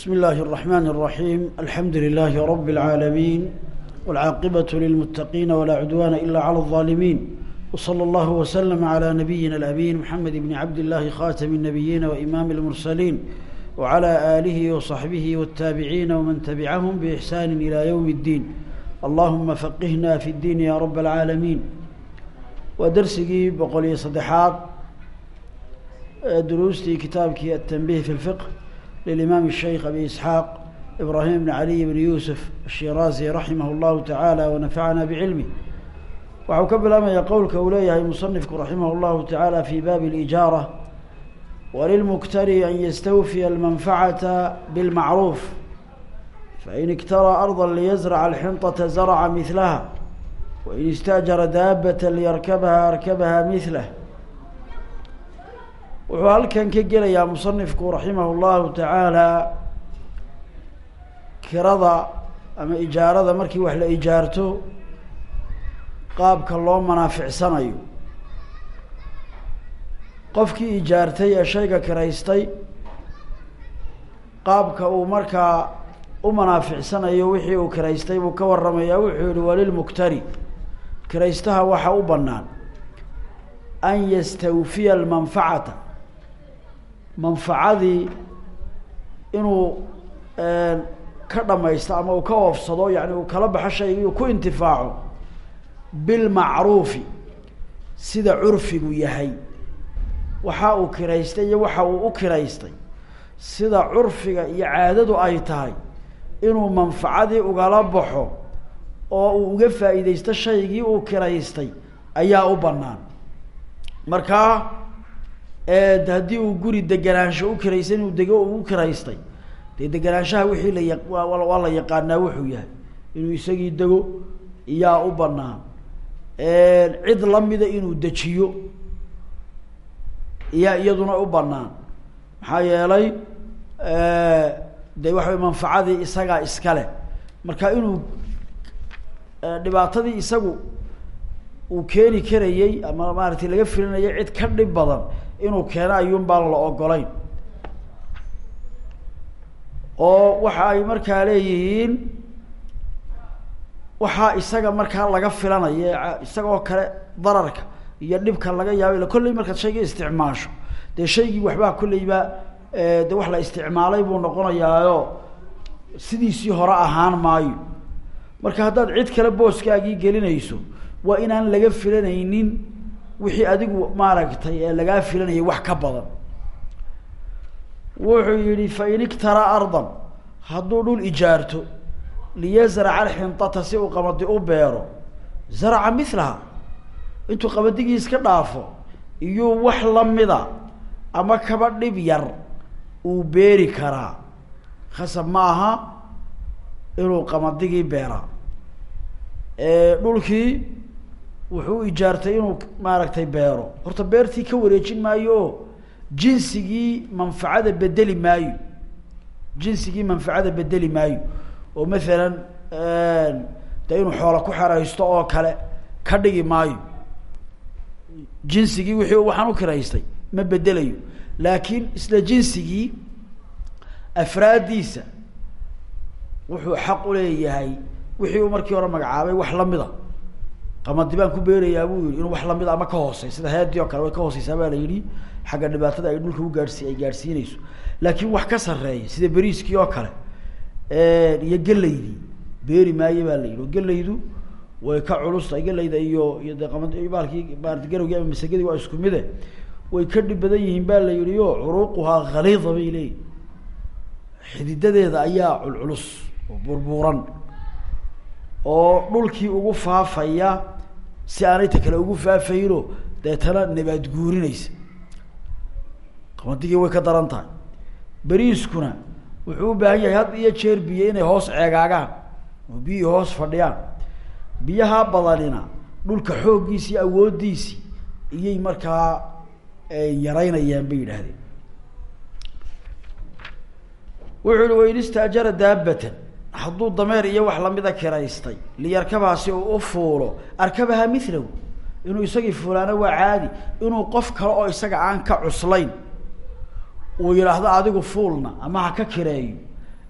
بسم الله الرحمن الرحيم الحمد لله رب العالمين والعاقبة للمتقين ولا عدوان إلا على الظالمين وصلى الله وسلم على نبينا الأمين محمد بن عبد الله خاتم النبيين وإمام المرسلين وعلى آله وصحبه والتابعين ومن تبعهم بإحسان إلى يوم الدين اللهم فقهنا في الدين يا رب العالمين ودرسي بقولي صدحات دروستي كتابك التنبيه في الفقه للإمام الشيخ أبي إسحاق إبراهيم بن علي بن يوسف الشيرازي رحمه الله تعالى ونفعنا بعلمه waxau ka bilaabmaya qowlka uu leeyahay musanifku raximah اllahu tacaala fi baabi اlijaara walilmuktari an yastawfiya almanfacata bilmacruuf fain iktaraa arda liyazraca alxinطata zarca milaha wain istaajara daabata liyarkabaha arkabaha milah wuxuu halkan ka gelayaa musanifku raximah اllahu tacaala kirada ama ijaarada markii wax la ijaarto qaabka loo manaaficsanayo. Qofkii ijaartay ee shayga kiraystay qaabka uu markaa u manaaficsanayo wixii uu kiraystay buu ka warramayaa wuxuu yihi walilmuktari kiraystaha waxa u bannaan. An yastawfiya almanfacata manfacadii inuu ka dhamaysto ama uu ka oofsado yani uu kala baxo shaygii ku intifaaco bilmacruufi sida curfigu yahay. Waxa uu kiraystay iyo waxa uu u kiraystay. Sida curfiga iyo caadadu ay tahay inuu manfacadii ugala baxo oo uu uga faa'iideysto shaygii uu kiraystay ayaa u bannaan. Markaa haddii uu guri deganaansho u kiraystay inuu dego u kiraystay. Dee deganaanshaha wixii la ya waa la yaqaanaa wuxuu yahay inuu isagii dego iyaa u bannaan. Cid lamida inuu dejiyo iyaa iyaduna u banaan maxaa yeelay de waxa manfacadii isagaa iskale marka inuu dhibaatadii isagu uu keeni karayey ama maaragtay laga filinayay cid ka dhib badan inuu keeno ayuun baan la ogolayn oo waxa ay markaa leeyihiin waxaa isaga markaa laga filanaya isagoo kale dararka iyo dhibka laga yaabo ila kolley markaad shayga isticmaasho. Dee shaygii waxbaa kolleyba de wax la isticmaalay buu noqonayaayo sidiisii hore ahaan maayo. Marka haddaad cid kale booskaagii gelinayso waa inaan laga filanaynin wixii adigu maaragtay ee lagaa filanayay wax ka badan. Wuxuu yihi fain iktara ardan hadduu dhul ijaarto liyazraca alxintata si uu qamadi u beero zaraca milaha intuu qabadigii iska dhaafo iyuu wax lamida ama kaba dhib yar uu beeri karaa. Khasab ma aha inuu qamadigii beeraa. Dhulkii wuxuu ijaartay inuu maaragtay beero. Horta beertii ka wareejin maayo jinsigii manfacada bedeli maayo. Jinsigii manfacada bedeli maayo. Oo masalan de inuu xoola ku xeraysto oo kale ka dhigi maayo. Jinsigii wixii waxaan u kiraystay ma bedelayo laakiin isla jinsigii afraaddiisa wuxuu xaq uleeyahay wixii uu markii hore magacaabay wax lamida qamadi baan ku beerayaa buu yihi inuu wax lamida ama ka hoosey. Sida oo kale way ka hooseysaa baa la yidhi xagga dhibaatada ay dhulka ugaadhsi ay gaadhsiinayso laakiin wax ka sarreeya sida beriiskii oo kale iyo gelaydii beeri maayo baa la yidhi. Oo gelaydu way ka culustahay gelayda iyo iyo de qamad baalkii ama masagadii waa isku mide way ka dhib badan yihiin baa la yihi o curuuquhaa khaliida bay leeyihiin xididadeeda ayaa culculus oo burbuuran oo dhulkii ugu faafaya si aanay ta kale ugu faafayno deetana nabaad guurinaysa. Qamaddigii way ka daran tahay. Beriiskuna wuxuu u baahan yahay had iyo jeer biyo inay hoos ceegaagaan oo biyihii hoos fadhiyaan. Biyaha badanina dhulka xooggiisi iyo awooddiisi iyay markaa yaraynayaan bay yidhaahdeen. Wuxuu yihi wain istaajara daabatan hadduu dameer iyo wax lamida kiraystay liyarkabaha si uu u fuulo arkabaha milahu inuu isagii fuulaana waa caadi inuu qof kale oo isaga aan ka cuslayn uu yidhaahdo adigu fuulna ama ha ka kireeyo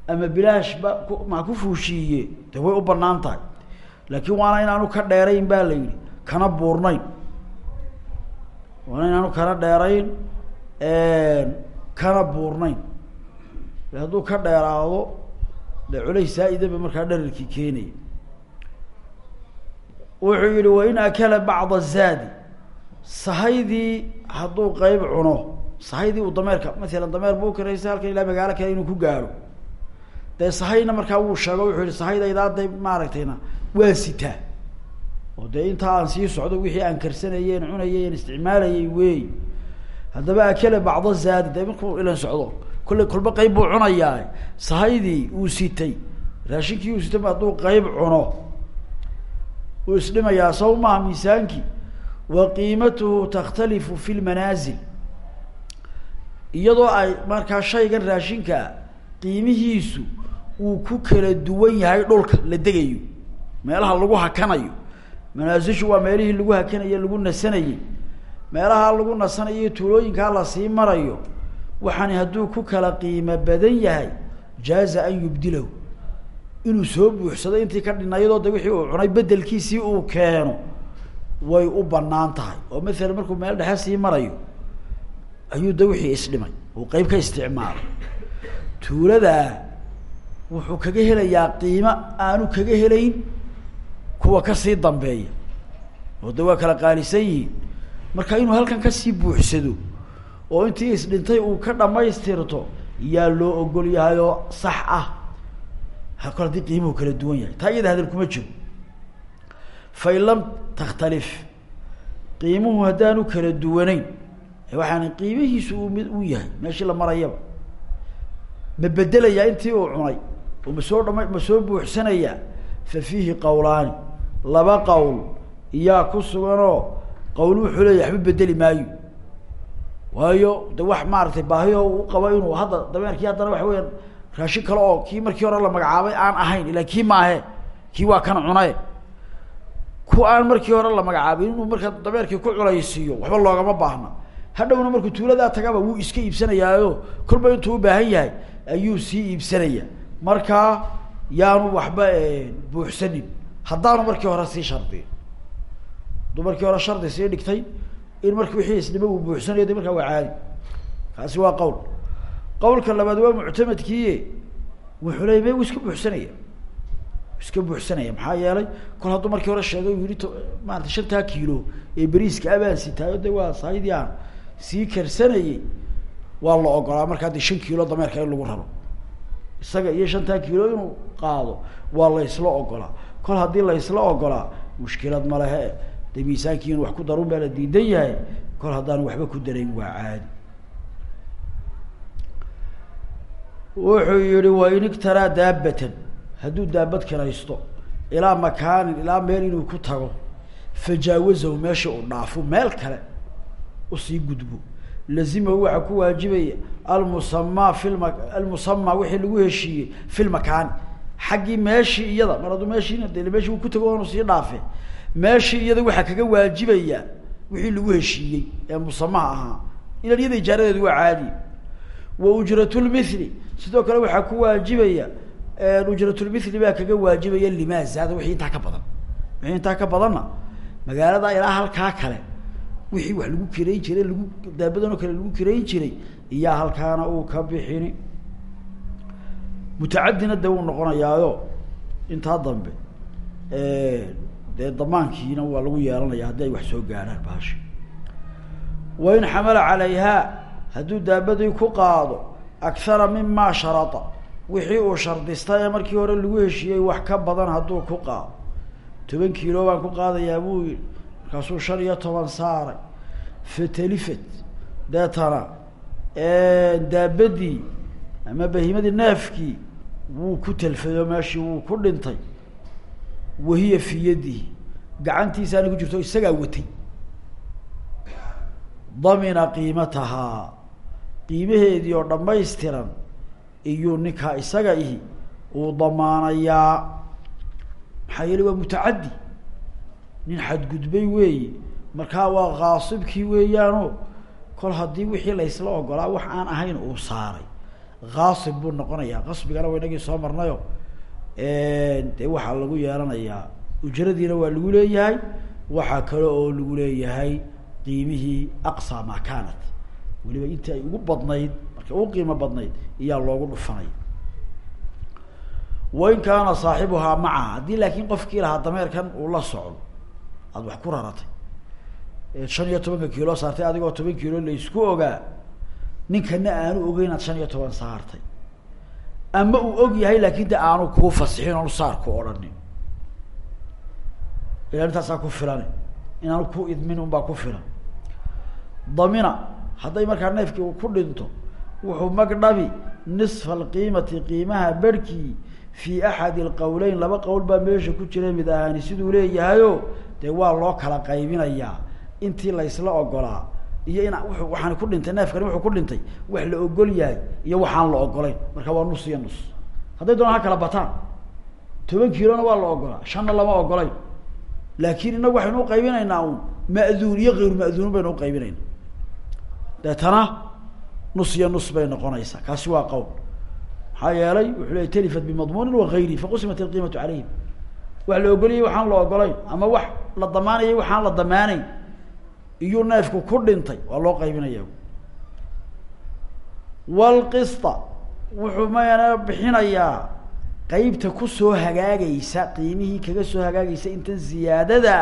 ama bilaash ba ku ma ku fuushiiye de way u bannaan tahay. Laakiin waana inaanu ka dheerayn baa la yidhi kana buurnayn. Waana inaanu kana dheerayn kana buurnayn. Hadduu ka dheeraado culays saa-ida ba markaa dherarkii keenaya wuxuu yihi wain akala bacda zaadi. Sahaydii hadduu qeyb cuno sahaydii uu dameerka masalan dameer buu karaysa halkan ilaa magaalo kale inuu ku gaaro. Dee sahayna markaa wuu sheego wuxuu yihi sahaydaydaa de maaragtayna waa sitaa. Oo dee intaa aan sii socdo wixii aan karsanayeen cunayeen isticmaalayay wey haddaba akala bacda zaadi dee markuu ilan socdo kolley kolba qeyb buu cunayaa sahaydii uu sitay. Raashinkii uu sitay hadduu qeyb cuno. Uu isdhimayaa saw maha miisaankii. Wa qiimatuhu takhtalifu fi lmanaazil iyadoo ay markaa shaygan raashinkaa qiimihiisu uu ku kala duwan yahay dhulka la degayo. Meelaha lagu hakanayo. Manaasishu waa meelihii lagu hakanaye lagu nasanayey meelaha lagu nasanayo tuulooyinkaa la sii marayo waxaani hadduu ku kala qiimo badan yahay jaaza an yubdilahu. Inuu soo buuxsado intii ka dhinayadoo de wixii uu cunay bedelkiisii uu keeno way u bannaan tahay. Oo masalan markuu meel dhexe sii marayo ayuu de wixii isdhimay uu qeyb ka isticmaalay. Tuuladaa wuxuu kaga helayaa qiimo aanu kaga helayn kuwa ka sii dambeeya. Oo de waa kala qaalisan yihiin. Marka inuu halkan ka sii buuxsado oo intii isdhintay uu ka dhamaystirto yaa loo ogol yahay oo sax ah. Kol haddii qiimuhu kala duwan yahay. Taa iyada hadal kuma jiro. Fain lam takhtalif qiimuhu haddaanu kala duwanayn waxaana qiimihiisu uu mid u yahay meeshii la marayaba ma bedelayaa intii uu cunay oo ma soo dhama ma soo buuxsanayaa fa fiihi qawlaani laba qowl iyaa ku suganoo qowl wuxuu leeya waxba bedeli maayo waayo de wax maaragtay baahiyo u qabo inuu hadda dameerkii haddana waxa weyaan raashin kale oo kii markii hore la magacaabay aan ahayn ila kii maahe kii waa kan cunaye ku aan markii hore la magacaabin inuu markaa dameerkii ku culaysiiyo waxba loogama baahna. Hadhowna markuu tuuladaa tagaba wuu iska iibsanayaayo kolba intuu u baahan yahay ayuu sii iibsanaya. Markaa yaanu waxba buuxsanin. Haddaanu markii hore sii shardiyo. Hadduu markii hore shardi sii dhigtay in marki wixii isdhimo uu buuxsanayo de waa caadi. Kaasi waa qowl. Qawlka labaad waa muctamadkii wuxuu leya me uu iska buuxsanaya. Iska buuxsanaya maxaa yeelay kol hadduu markii hore sheegay u yihi t shantaa kiilo ee beriiska abaan sitaayo de waa sahaydii aan sii karsanayey waa la ogolaa markaa de shan kiilo dameerka in lagu raro. Isaga iyo shantaa kiilo inuu qaado waa la isla ogolaa. Kol haddii la isla ogolaa mushkilad ma lehe de miisaankii inu wax ku darun baa la diidan yahay. Kol haddaan waxba ku darayn waa caadi. Wuxuu yihi wain iktaraa daabatan hadduu daabad kiraysto ilaa makaanin ilaa meel inuu ku tago fajaawazahu meesha uu dhaafo meel kale u sii gudbo. Lazimahu waxaa ku waajibaya almusamaa fi lma almusamaa wixii lagu heshiiyey fi lmakaani xaggii meeshii iyada mar hadduu meeshii de meeshii uu ku tago onu sii dhaafe meeshii iyada waxaa kaga waajibaya wixii lagu heshiiyey ee musamaha ahaa ilan iyada ijaaradeedu waa caadi. Wa ujratulmithli sidoo kale waxaa ku waajibaya ujratulmithli baa kaga waajibaya limaa zaada wixii intaa ka badan. Wixii intaa ka badanna magaalada ilaa halkaa kale wixii wax lagu kirayn jiray lagu daabadan oo kale lagu kirayn jiray iyaa halkaana uu ka bixini. Mutacadina de uu noqonayaayo intaa dambe dee damaankiina waa lagu yeelanaya haddii ay wax soo gaadhaan baashi. Wain xamala calayha hadduu daabadii ku qaado akhara mima sharata wixii uu shardista ee markii hore lagu heshiiyey wax ka badan hadduu ku qaado. Toban kiilo baan ku qaadayaa buu yihi markaasuu shan iyo toban saaray. Fatalifat deetana daabadii ama bahimadii neefkii wuu ku talfayo meeshii wuu ku dhintay wahiya fi yadihi. Gacantiisaana ku jirto isagaa watay. Damina qiimatahaa qiimaheedii oo dhammaystiran iyuu ninkaa isaga ihi uu damaanayaa. Maxaa yeele waa mutacaddi. Nin xadgudbay weeye. Markaa waa kaasibkii weeyaano kol haddii wixii laysla ogolaa wax aan ahayn uu saaray. Kaasib buu noqonayaa. Qasbigana wa inagii soo marnayo dee waxaa lagu yeelanayaa ujradiina waa lagu leeyahay waxaa kale oo lagu leeyahay qiimihii aqsa ma kanat weliba intii ay ugu badnayd markay ugu qiimo badnayd iyaa loogu dhufanay. Wain kaana saaxibuhaa macaha haddii laakin qofkii lahaa dameerkan uu la socdo aada wax ku raratay. Shan iyo tobanka kiilo saartay adigoo toban kiilo laysku ogaa ninkana aanu ogeyn inaad shan iyo toban saartay ama uu og yahay laakin de aanu kuu fasixin oonu saar ku odhanin ila intaasaa ku filan. Inaanu ku idmin unbaa ku filan. Damina hadday markaa neefkii uu ku dhinto wuxuu magdhabi nisfa alqiimati qiimaha berhkii fi axadi alqowleyn laba qowl baa meesha ku jira mid ahaani siduu leeyahayo dee waa loo kala qaybinayaa. Intii laysla ogolaa iyo in w waxaan ku dhintay neefkani wuxuu ku dhintay wax la ogol yahay iyo waxaan la ogolayn marka waa nus iyo nus. Hadday doonaan ha kala bataan. Toban kiilona waa la ogolaa shanna lama ogolayn laakin inagu waxaynu uqaybinaynaa un ma'duun iyo kayru ma'duun baynu uqaybinayna deetana nus iyo nus bay noqonaysaa kaasi waa qowl. Maxaa yeelay wuxuu leey talifat bimadmuunin wagayri faqusimat ilqiimatu calayhim. Wax la ogolayay waxaan la ogolayn ama wax la damaanayay waxaan la damaanayn iyuu neefku ku dhintay waa loo qaybinaya walqista wuxuu mayana bixinayaa qeybta ku soo hagaagaysa qiimihii kaga soo hagaagaysa intan ziyaadada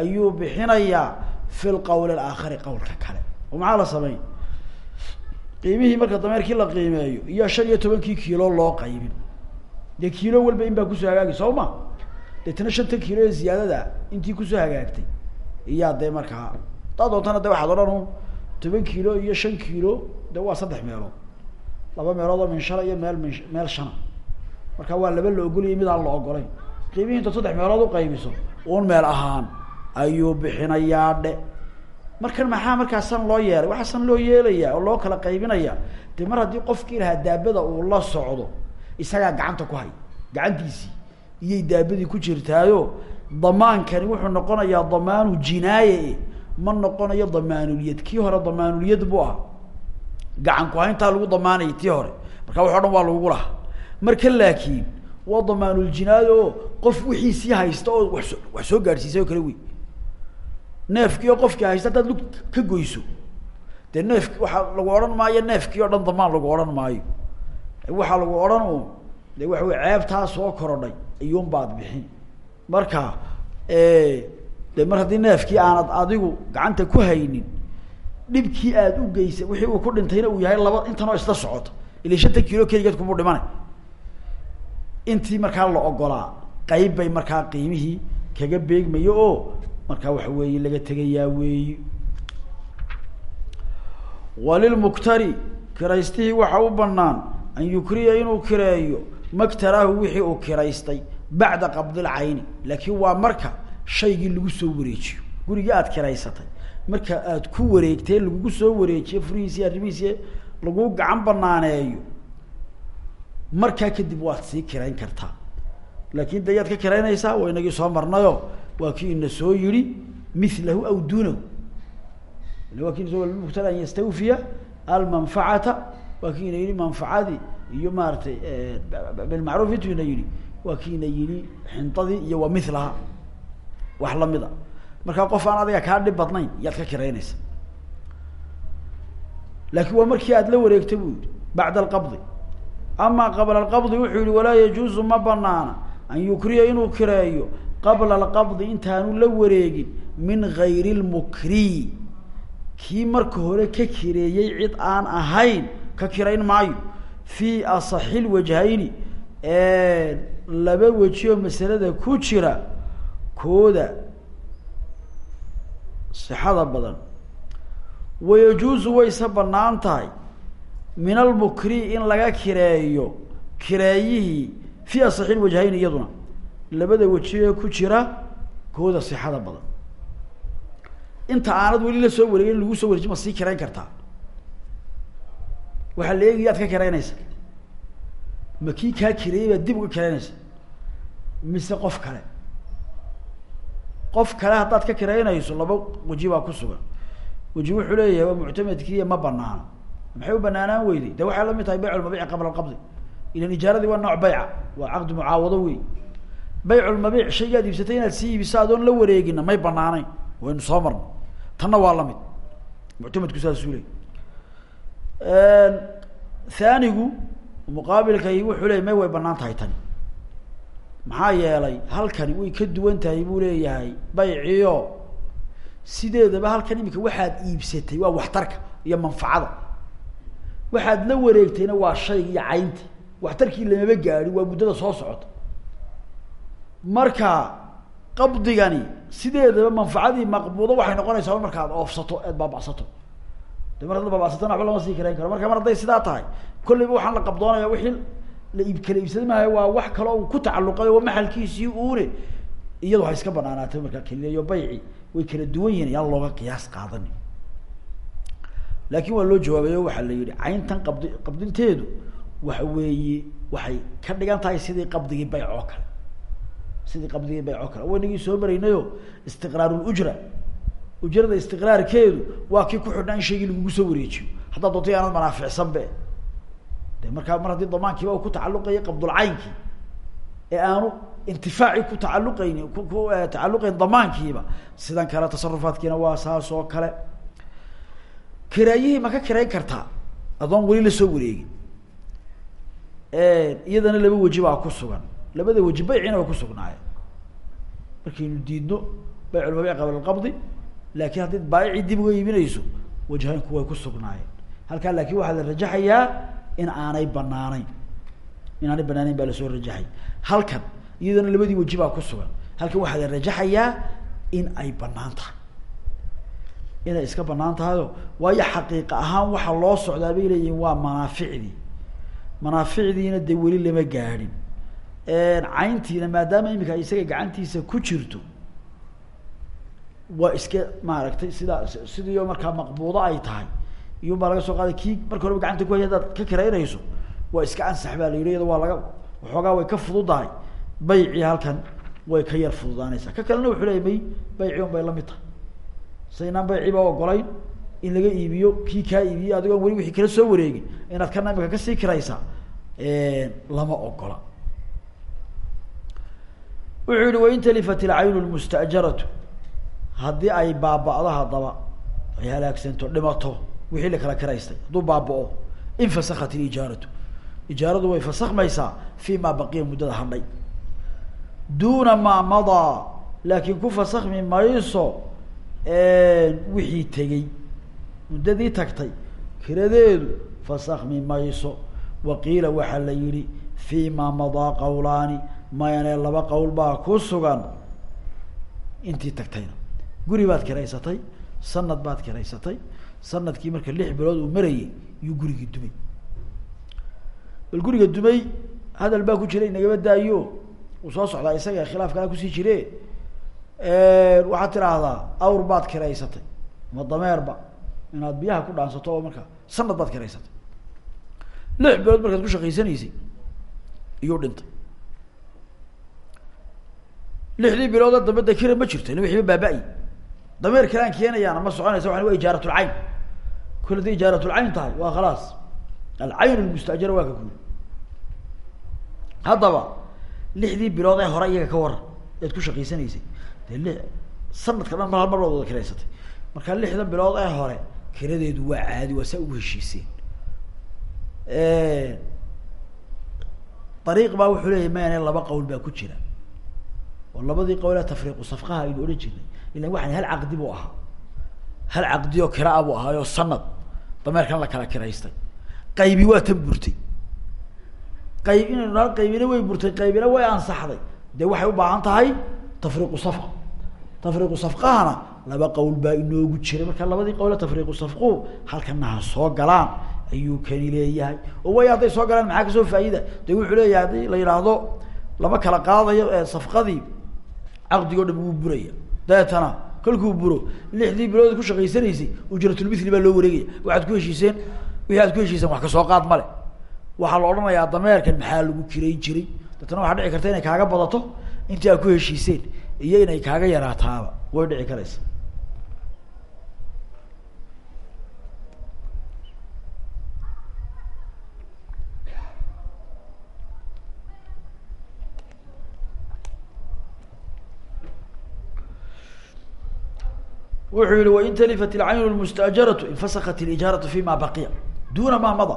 ayuu bixinayaa fi lqowl alaakhari qowlka kale. Oo maxaa la sameyn qiimihii marka dameerkii la qiimeeyo iyo shan iyo tobankii kiilo loo qaybin. Dee kiilo walba in baa ku soo hagaagay soo ma? Deetana shanta kiilo ee ziyaadada intii ku soo hagaagtay. Iyaa dee markaa haddaad doontana de waxaad odhan toban kiilo iyo shan kiilo de waa saddex meelood laba meelood oo min shana iyo meel min meel shana marka waa laba la ogolaya mid aan la ogolayn qiimihii intaad saddex meelood uqaybiso un meel ahaan. Ayuu bixinayaa dhe markan maxaa markaa san loo yeelay? Waxaa san loo yeelayaa oo loo kala qaybinaya de mar haddii qofkii lahaa daabada uu la socdo isagaa gacanta ku hay gacantiisii iyay daabadii ku jirtaayo damaankani wuxuu noqonayaa damaanu jinaaye ma noqonayo damaanuliyad. Kii hore damaanuliyad buu gacan ku hayntaa lagu damaanayay tii hore. Marka wax o dhan waa lagugu lahaa. Marka laakiin waa damaanuljinaayo oo qof wixiisii haysta oo wax soo wax soo gaadhsiisay oo kale wey. Neefkii oo qofkii haysta haddaad lug ka goyso. Dee neefki waxaa lagu odhan maayo neefkii oo dhan damaan lagu odhan maayo. Waxaa lagu odhan un de waxa wey ceebtaa soo korodhay iyuun baad bixin. Marka de mar haddii neefkii aanad adigu gacanta ku haynin dhibkii aad u geysay wixii uu ku dhintayna uu yahay laba intan oo isla socota ila shantan kiilo keligeed kumuu dhimanay intii markaa la ogolaa qeyb bay markaa qiimihii kaga beegmayo oo markaa waxa weeye laga tegayaa weeyi. Walilmuktari kiraystihii waxa u banaan an yukriya inuu kireeyo. Maktaraahu wixii uu kiraystay bacda qabdil cayni laakiin waa marka shaygii lagu soo wareejiyo. Gurigii aad kiraysatay. Marka aad ku wareegtee lagugu soo wareejiyo furihiisi arrimihiisi lagu gacan banaaneeyo markaa kadib waad sii kirayn kartaa. Laakin de ka kiraynaysaa waa inagii soo marnayo. Waa kii ina soo yihi milahu aw dunahu waa ki muktar an yastawfiya almanfacata. Waa kii ina yihi manfacadii iyo maaratay bilmacruuf intuu ina yihi waa kii ina xintadii iyo wa milaha wax la mid a markaa qof aan adiga kaa dhib badnayn yaad ka kiraynaysa. Laakiin waa markii aad la wareegtay bu yihi bacda alqabdi. Ama qabla alqabdi wuxuu yihi walaa yajuuzu ma banaana an yukriya inuu kireeyo qabla alqabdi intaanu la wareegin min gayri lmukrii kii marka hore ka kireeyey cid aan ahayn ka kirayn maayo. Fi asaxi lwajhayni laba weji oo masalada ku jira kooda sixada badan. Wayajuuzu wayse bannaan tahay min almukri in laga kireeyo kireeyihii fi asaxi lwajhayni iyaduna. Labada weji ee ku jira kooda sixada badan. Inta aanad weli la soo wareegin lagu soo wareeji ma sii kirayn kartaa. Waxaa la eegaya ka kiraynaysa ma kii kaa kireeyey baad dib uga kiraynaysa mise qof kale qof kale haddaad ka kiraynayso laba weji baa ku sugan. Weji wuxuu leeyahay waa muctamedkiiya ma banaana maxay u banaanaan weyday de waxay la mid tahay bayc lmabiici qabla alqabdi. Ilan ijaaradii waa nooc bayca waa caqdi mucaawado wey bayc lmabiic shaygaad iibsatay inaad sii iibiso adoon la wareegina may banaanayn waynu soo marna tanna waa la mid muctamadku saasuu ley thanigu muqaabilkay wuxuu leeyay may way bannaan tahay tani maxaa yeelay halkani way ka duwan tahay buu leeyahay. Bayciyo. Sideedaba halkan imika waxaad iibsatay waa waxtarka iyo manfacada waxaad la wareegtayna waa shayga iyo caynti waxtarkii lamaba gaadi waa muddada soo socota. Marka qabdigani sideedaba manfacadii maqbuudo waxay noqonaysaa markaad oofsato eed baabacsato. De mar hadda baabasatana waba lama sii karayn karo. Marka mar hadday sidaa tahay kolleyba waxaan la qabdoonaya wixii la iib kala iibsada waa wax kale u ku tacalluqay waa maxalkiisii uune iyadu waxay iska banaanaatay markaa keliyayo bayci way kala duwan yihiin yaan looga qiyaas qaadani laakin waa loo jawaabayo waxaa la yihi cayntan qabdi qabdinteedu waxa weeye waxay ka dhigan tahay sidii qabdigii bayc oo kale. Sidii qabdigii bayc oo kale. Waynagii soo maraynayo istiqraarulujra ujrada istiqraarkeedu waa kii ku xidhnaa shaygii lagugu soo wareejiyo. Haddaad doonto aanad manaaficsan be de mar haddii damaankiiba ku tacalluqaya qabdulcaynkii ee aanu intifaacii ku tacalluqayni ku tacalluqayn damaankiiba sidan kale tasarufaadkiina waa saas oo kale. Kiraayihii ma ka kirayn kartaa? Adoon weli la soo wareegin. Iyadana laba weji ku sugan. Labada weji bayciina way kusugnaayeen markaynu diidno bayc lmabic qabla alqabdi laakin haddii baayicii dib uga iibinayso wajhaynku way ku sugnaayeen. Halkaa laakin waxaa la rajaxayaa in aanay banaaneyn in aanay banaaneyn baa la soo rajaxay halkan iyadana labadii weji baa ku sugan. Halkan waxaa la rajaxayaa in ay bannaan tahay. Inay iska banaan tahayo waayo xaqiiqa ahaan waxa loo socdaa bay leeyihiin waa manaaficdii manaaficdiina dee weli lama gaadhin cayntiina maadaama imika isaga gacantiisa ku jirto waa iska maaragtay sidaa sidiio markaa maqbuudo ay tahay iyun baa laga soo qaaday kii marka horeba gacanta ku hay hadaad ka kiraynayso waa iska ansax baa la yihi iyada waa laga waxoogaa way ka fududahay baycii halkan way ka yar fududaanaysaa. Ka kalena wuxuu leeyay may bayci un bay la mid tahay. Saynaan bayciba ogolayn in laga iibiyo kii kaa iibiyey adigoon weli wixii kala soo wareegin inaad kana imika ka sii kiraysaa lama ogola. Wuxuu yihi wain talifat ilcaynu lmustajaratu haddii ay baaba'do ay halaagsanto dhimato wixii la kala kiraystay hadduu baaba-o infasakat ilijaaratu ijaaradu way fasakmaysaa fi ma baqiya muddada hadhay. Duna maa madaa laakin ku fasakmi mayso wixii tegey. Muddadii tagtay kiradeedu fasakmi mayso. Waqiila waxaa la yihi fi ma madaa qawlaani mayane laba qowl baa ku sugan. Intii tagtayna. Guri baad kiraysatay sanad baad kiraysatay sannadkii marka lix bilood uu marayay iyuu gurigii dumay. Bal guriga dumay hadal baa ku jira inagaba daayo uu soo socdaa isaga khilaaf kala ku sii jire waxaad tidhaahdaa awr baad kiraysatay ama dameerba inaad biyaha ku dhaansato oo marka sanad baad kiraysatay lix bilood markaad ku shaqaysanaysay iyuu dhintay. Lixdii biloodoo dambe de kira ma jirto ila wixiiba baaba-i dameer kalaan keenayaana ma soconaysa waa wa ijaaratulcayn kul haday ijaaratulcayn tahay waa khalaas. Alcayn lmustajara waa ka guud haddaba lixdii bilood ee hore iyaga ka waran ead ku shaqaysanaysay. Dee li sanadka dhan mar mar wada kiraysatay. Marka lixdan bilood ee hore kiradeedu waa caadi waa saa ugu heshiiseen. Dariiq baa wuxuu leeyahy mayane laba qowl baa ku jira. Oo labadii qowle tafriiqu safqaha aynu odhan jirnay ilan waxaan hal caqdi buu ahaa. Hal caqdi oo kiraa buu ahaayo sanad dameerkan la kala kiraystay. Qaybi waa tan burtay. Qayb inaynu naha qaybina way burtay qaybina way ansaxday. Dee waxay u baahan tahay tafriiqu safqa tafriiqu safqahana laba qowl baa inoogu jiray. Marka labadii qowle tafriiqu safquhu halkana ha soo galaan ayuu kani leeyahay. Oo way hadday soo galaan maxaa ka soo faa'iida? De wuxuu leeyahay haddii la yidhaahdo lama kala qaadayo safqadii caqdigoo dham wuu buraya dabeetana kolkuu buro lixdii bilood ku shaqaysanaysay ujratulmithli baa loo wareegaya. Waxaad ku heshiiseen wixii aad ku heshiiseen wax ka soo qaad male waxaa la odhanayaa dameerkan maxaa lagu kirayn jiray. Deetana waxaa dhici karta inay kaaga badato intii aad ku heshiiseen iyo inay kaaga yaraataaba. Way dhici karaysa wuxuu yihi wain talifat ilcaynu lmustajaratu infasakat ilijaaratu fi ma baqiya. Duna ma mada.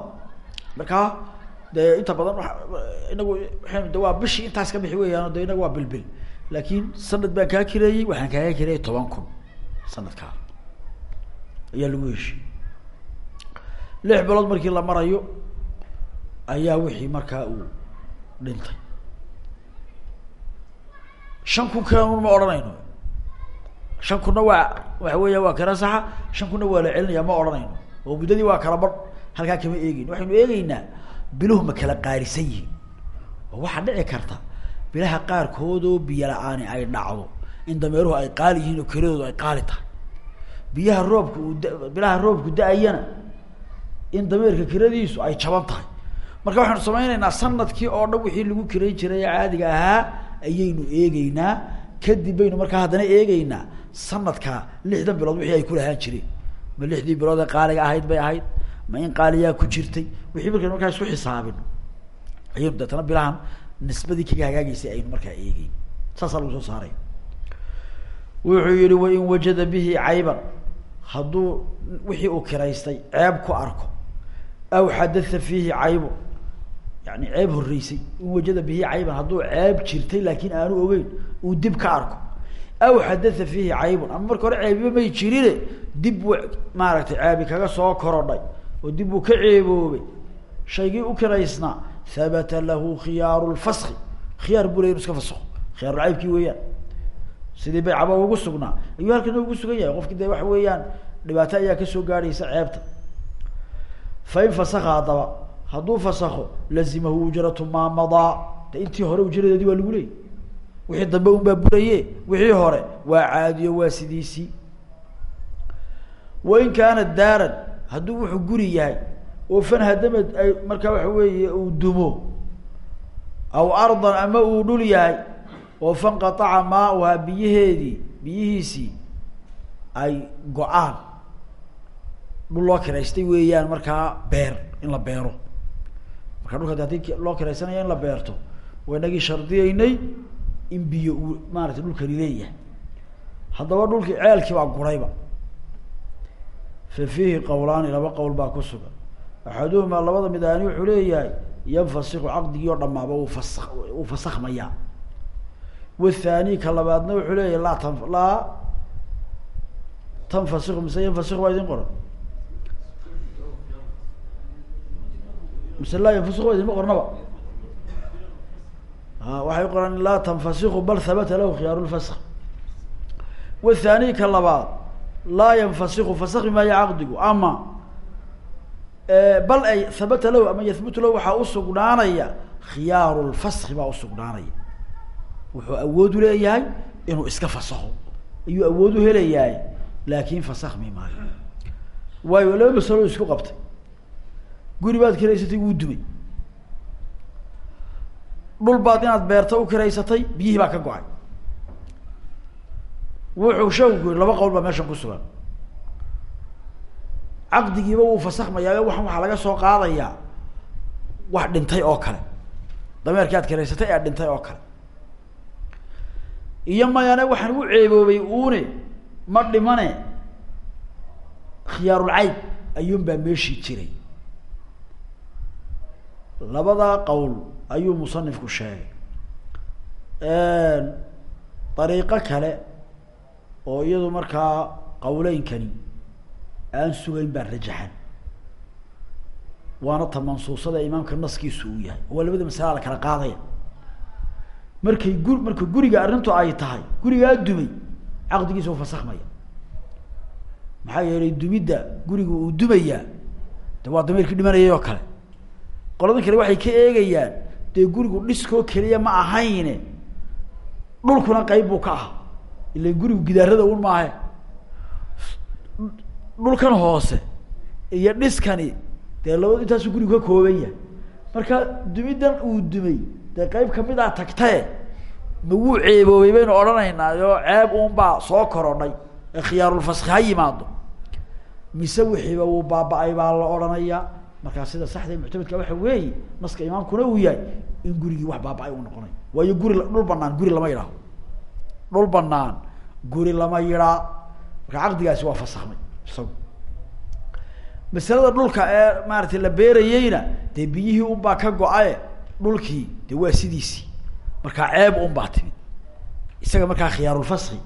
Markaa dee inta badan inagu waanu de waa bishii intaas ka bixi weeyaan de inagu waa bilbil. Laakin sanad baan kaa kireeyey waxaan kaaga kireeyay toban kun sanadkaa. Ayaa lagu heshiy lix bilood markii la marayo ayaa wixii markaa uu dhintay. Shan kun keenun ma odhanayno shan kunna waa waxa weeya waa kala saxa shan kunna waa la celinaya ma odhanayno. Oo muddadii waa kala bar halkaa kama eegeyno waxaynu eegeynaa biluhu ma kala qaarisan yihiin. Oo waxaa dhici karta bilaha qaarkood oo biyo la'aani ay dhacdo in dameeruhu ay qaali yihiin oo keladoodu ay qaali tahay. Biyaha roobka uu bilaha roobku da'ayana in dameerka kiradiisu ay jaban tahay. Marka waxaynu samayneynaa sannadkii oo dhan wixii lagu kiray jiray caadiga ahaa ayaynu eegeynaa kadib baynu markaa haddana eegeynaa sanadkaa lixdan bilood wixii ay ku lahaan jireen ma lixdii bilood ee qaaliga ahayd bay ahayd ma in qaaliyaa ku jirtay. Wixii markaynu markaa isku xisaabino ayaynu deetana bilahan nisbadii kaga hagaagaysay aynu markaa eegeyn saasaa lagu soo saaray. Wuxuu yihi wain wajada bihi cayban. Hadduu wixii uu kiraystay ceeb ku arko aw xadatha fiihi caybo yani ceeb horreysay. In wajada bihi cayban hadduu ceeb jirtay laakin aanu ogeyn uu dib ka arko aw xadatha fiihi caybun ama marka hore ceebiba may jirine dib buu maaragtay ceebi kaga soo korodhay oo dib buu ka ceeboobay shaygii u kiraysnaa habata lahu khiyaaru lfaski khiyaar buu ley inu iska fasako khiyaarulcaybkii weeyaan sidii baycaba ugu sugnaa ayuu halkana ugu sugan yahay qofki dee waxa weeyaan dhibaato ayaa ka soo gaadhaysa ceebta fain fasaka haddaba hadduu fasako lazimahu ujratu maa madaa intii hore ujradeedii waa lagu leeyay wixii dambe un baa buraye wixii hore waa caadiyo waa sidiisii wain kaana daaran hadduu wuxuu guri yahay oo fanhadamad ay markaa waxa weeye uu dumo aw ardan ama uu dhul yahay oo fanqataca maauhaa biyaheedii biyihiisii ay go'aan. Dhul loo kiraystay weeyaan markaa beer in la beero. Marka dhulka haddii loo kiraysanaya in la beerto. Waa inagii shardiyeynay in biyo uu maarata dhulkani leeyahay. Haddaba dhulkii ceelkii baa gurayba. Fa fiihi qowlaani laba qowl baa ku sugan. Axaduhumaa labada mid aani wuxuu leeyahay yanfasiku caqdigii oo dhamaaba uu fas uu fasakmayaa wathani ka labaadna wuxuu leeyahay laa tan laa tanfasiku mise yanfasiku waa idin qoran. Mise laa yanfasiku waa idinma qornaba waxay qoran laa tanfasiku bal habata lahu khiyaaru lfask wathani ka labaad laa yanfasiku fasakmi maayo caqdigu ama bal ay habata lahu ama yahbutu lahu waxaa usugnaanaya khiyaaru lfaski baa usugnaanaya wuxuu awood uleeyahay inuu iska fasako ayuu awood uhelayahay laakin fasakmi maayo waayo laba masalo isku qabtay. Guri baad kiraysatay wuu dhul baad inaad beerta u kiraysatay biyihii baa ka go'ay. Wuxuu sheeku yiri laba qowl baa meeshan ku sugan. Caqdigiiba wuu fasakmayaa waxan waxaa laga soo qaadayaa wax dhintay oo kale. Dameerkii aad kiraysatay ee dhintay oo kale. Iyo mayane waxaan u ceeboobay uune ma dhimane khiyaarulcayb ayuun baa meeshii jiray. Labadaa qowl ayuu musanifku sheegay. Dariiqo kale oo iyadu markaa qawleynkani aan sugayn baa rajaxan. Waana ta mansuusada imaamka naskiisu uu yahay. Waa labada masala la kala qaadaya. Markay gu marka guriga arrintu ay tahay gurigaa dumay caqdigiisa u fasakmaya maxaa yeelay dumidda guriga uu dumayaa de waa dameerkii dhimanayay oo kale. Qoladan kale waxay ka eegayaan dee gurigu dhiskoo keliya ma ahayne. Dhulkuna qeyb buu ka aha ila gurigu gidaarada un maahe dhulkan hoose iyo dhiskani dee labad intaasu gurigu ka kooban yahay. Marka dumidan uu dumay dee qeyb ka mid a tagtae ma wuu ceeboobay baynu odhanaynaa oo ceeb uunbaa soo korodhay ee khiyaarulfaski ha yimaado. Mise wixiiba wuu baaba-ay baa la odhanayaa markaa sida saxda muctamedka waxa weeye naska imaamkuna uu yahay in gurigii wax baaba-ay uu noqonay. Waayo guri dhul banaan guri lama yidhaaho. Dhul banaan guri lama yidhaa. Marka caqdigaasi waa fasakmay isagu. Masalada dhulka ee maaratay la beerayeyna dee biyihii unbaa ka go-ae dhulkii dee waa sidiisii. Markaa ceeb unbaa timid. Isaga markaa khiyaarulfaski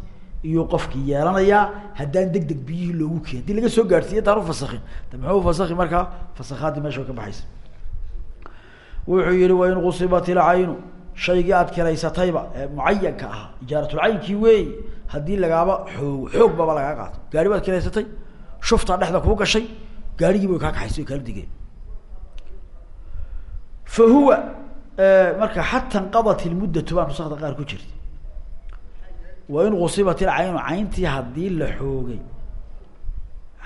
iyuu qofkii yeelanayaa haddaan deg deg biyihii loogu keen haddii laga soo gaadhsiiy intaan ufasakin muxuu fasaki markaa fasakaadii meesha ka baxaysa. Wuxuu yihi wain qusibat ilcaynu shaygii aad kiraysatayba ee mucayanka ahaa ijaaratulcaynkii weey haddii lagaaba xoog xoog baba lagaa qaato. Gaari baad kiraysatay shuftaa dhexda kuu gashay? Gaarigii bay kaa kaxaysay kaala digeen fa huwa marka xata nqadat ilmuddatu baa nusakda qaar ku jirta wain qusibat ilcaynu cayntii haddii la xoogay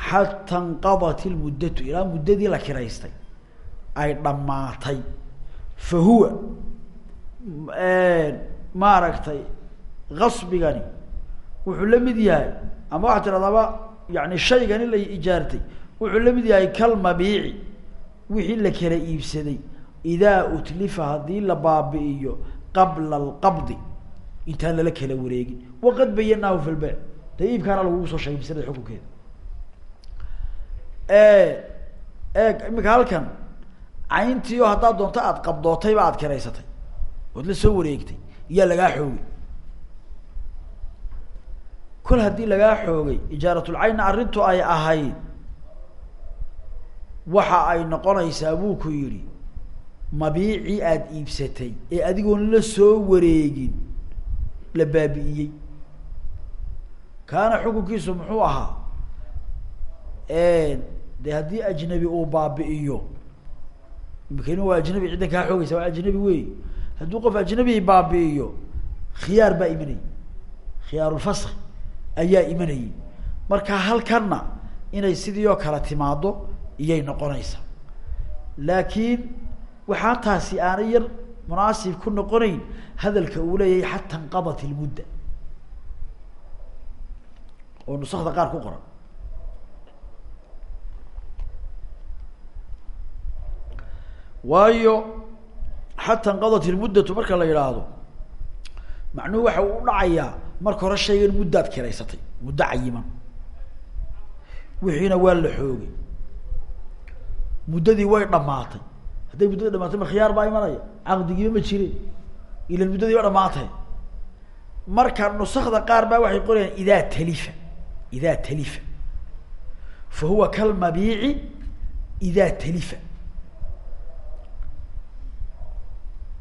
xata nqadat ilmuddatu ilaa muddadii la kiraystay ay dhammaatay. Fa huwa maaragtay gasbigani wuxuu la mid yahay ama waxaa tiradaba yani shaygani la ijaartay wuxuu la mid yahay kalmabiici wixii la kala iibsaday idaa utlifa haddii la baabi'iyo qabla alqabdi intaan lala kala wareegin. Waqad bayanaahu fi lbeyc dee iibkaana lagugu soo sheegay maslada xukunkeeda. Eeg imika halkan cayntii oo haddaad doonto aada qabdootayba aada kiraysatay ood la soo wareegtay. Iyaa lagaa xoogay. Kol haddii lagaa xoogay ijaaratulcaynna arrintu ay ahayd waxa ay noqonaysaa buu ku yidhi mabiicii aada iibsatay ee adigoon la soo wareegin la baabi'iyey kaana xukunkiisu muxuu ahaa de haddii ajnabi uu baabi'iyo imikani waa ajnabi ciddan kaa xoogaysa waa ajnabi wey hadduu qof ajnabi baabi'iyo khiyaar baa imanayay khiyaarulfask ayaa imanayay marka halkanna inay sidii oo kale timaado iyay noqonaysaa laakiin waxaa taasi aanay yar munaasib ku noqonayn hadalka uu leeyahay xata inqadat ilmudda oo nusakda qaar ku qoran. Waayo xata inqadat ilmuddatu marka la yidhaahdo macnuhu waxa uu dhacayaa marka hore shaygan muddaad kiraysatay muddo cayiman. Wixiina waa la xoogay. Muddadii way dhamaatay hadday muddadii dhamaatay ma khiyaar baa imanaya. Caqdigiiba ma jirin. Ilan muddadii ba dhamaatay. Marka nusakda qaar baa waxay qorayaan idaa talifa idaa talifa fa huwa kalmabiici idaa talifa.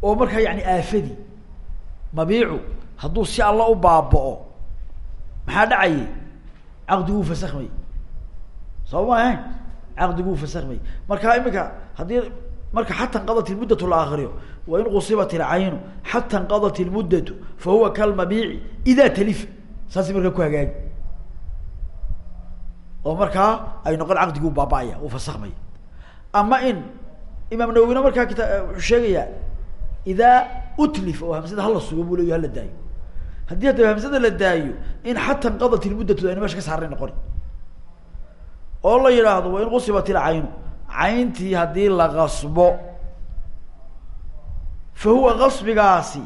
Oo markaa yani aafadii mabiicu hadduu si alla u baaba'o maxaa dhacayay caqdiguu fasakmay saba ma ahayn? Caqdiguu fasakmay marka imika haddii marka xata inqadat ilmuddatu la akriyo wain qusibat ilcaynu xata inqadat ilmuddatu fa huwa kalmabiici idaa talifa saasay markaa ku hagaagi oo markaa ay noqon caqdiguu baaba-aya uu fasakmaya ama in imaam nawowina markaa kita wuxuu sheegayaa utlif oo hamsada hala sugo buu leya hala daayo. Haddii hamsada la daayo in xata inqadat ilmuddatu ayna meesha ka saarnay noqoni. Oo la yidhaahdo wain qusibat ilcaynu cayntii haddii la qasbo fa huwa qasbigaasi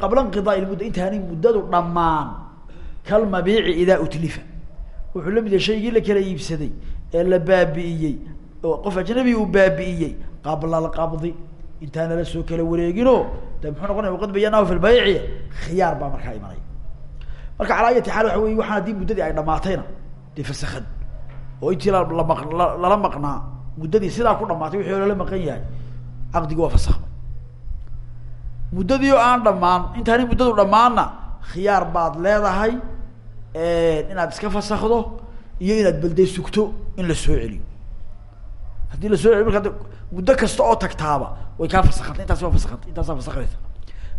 qabla inqidaa ilmudda intaani muddadu dhammaan kalmabiici idaa utlifa. Wuxuu la mid shaygii la kala iibsaday ee la baabi'iyey oo qof ajnabi uu baabi'iyey qabla alqabdi. Intaan lala soo kala wareegino de muxuu noqonaya waqad bayanahu fi lbayci khiyaar baa markaa imanaya. Marka calaa xaal waxa wey waxaan haddii muddadii ay dhamaatayna dee oo intii lala maqnaa muddadii sidaa ku dhamaatay wixii lala maqan yahay caqdigi waa fasakmay muddadii aan dhamaan intaani muddadu dhamaanna khiyaar baad leedahay inaad iska fasakdo iyo inaad balday sugto in la soo celiyo. Haddii la soo celiyo marka muddo kasta oo tagtaaba way kaa fasakantay intaasi waa fasakantay intaasaa fasakanaysa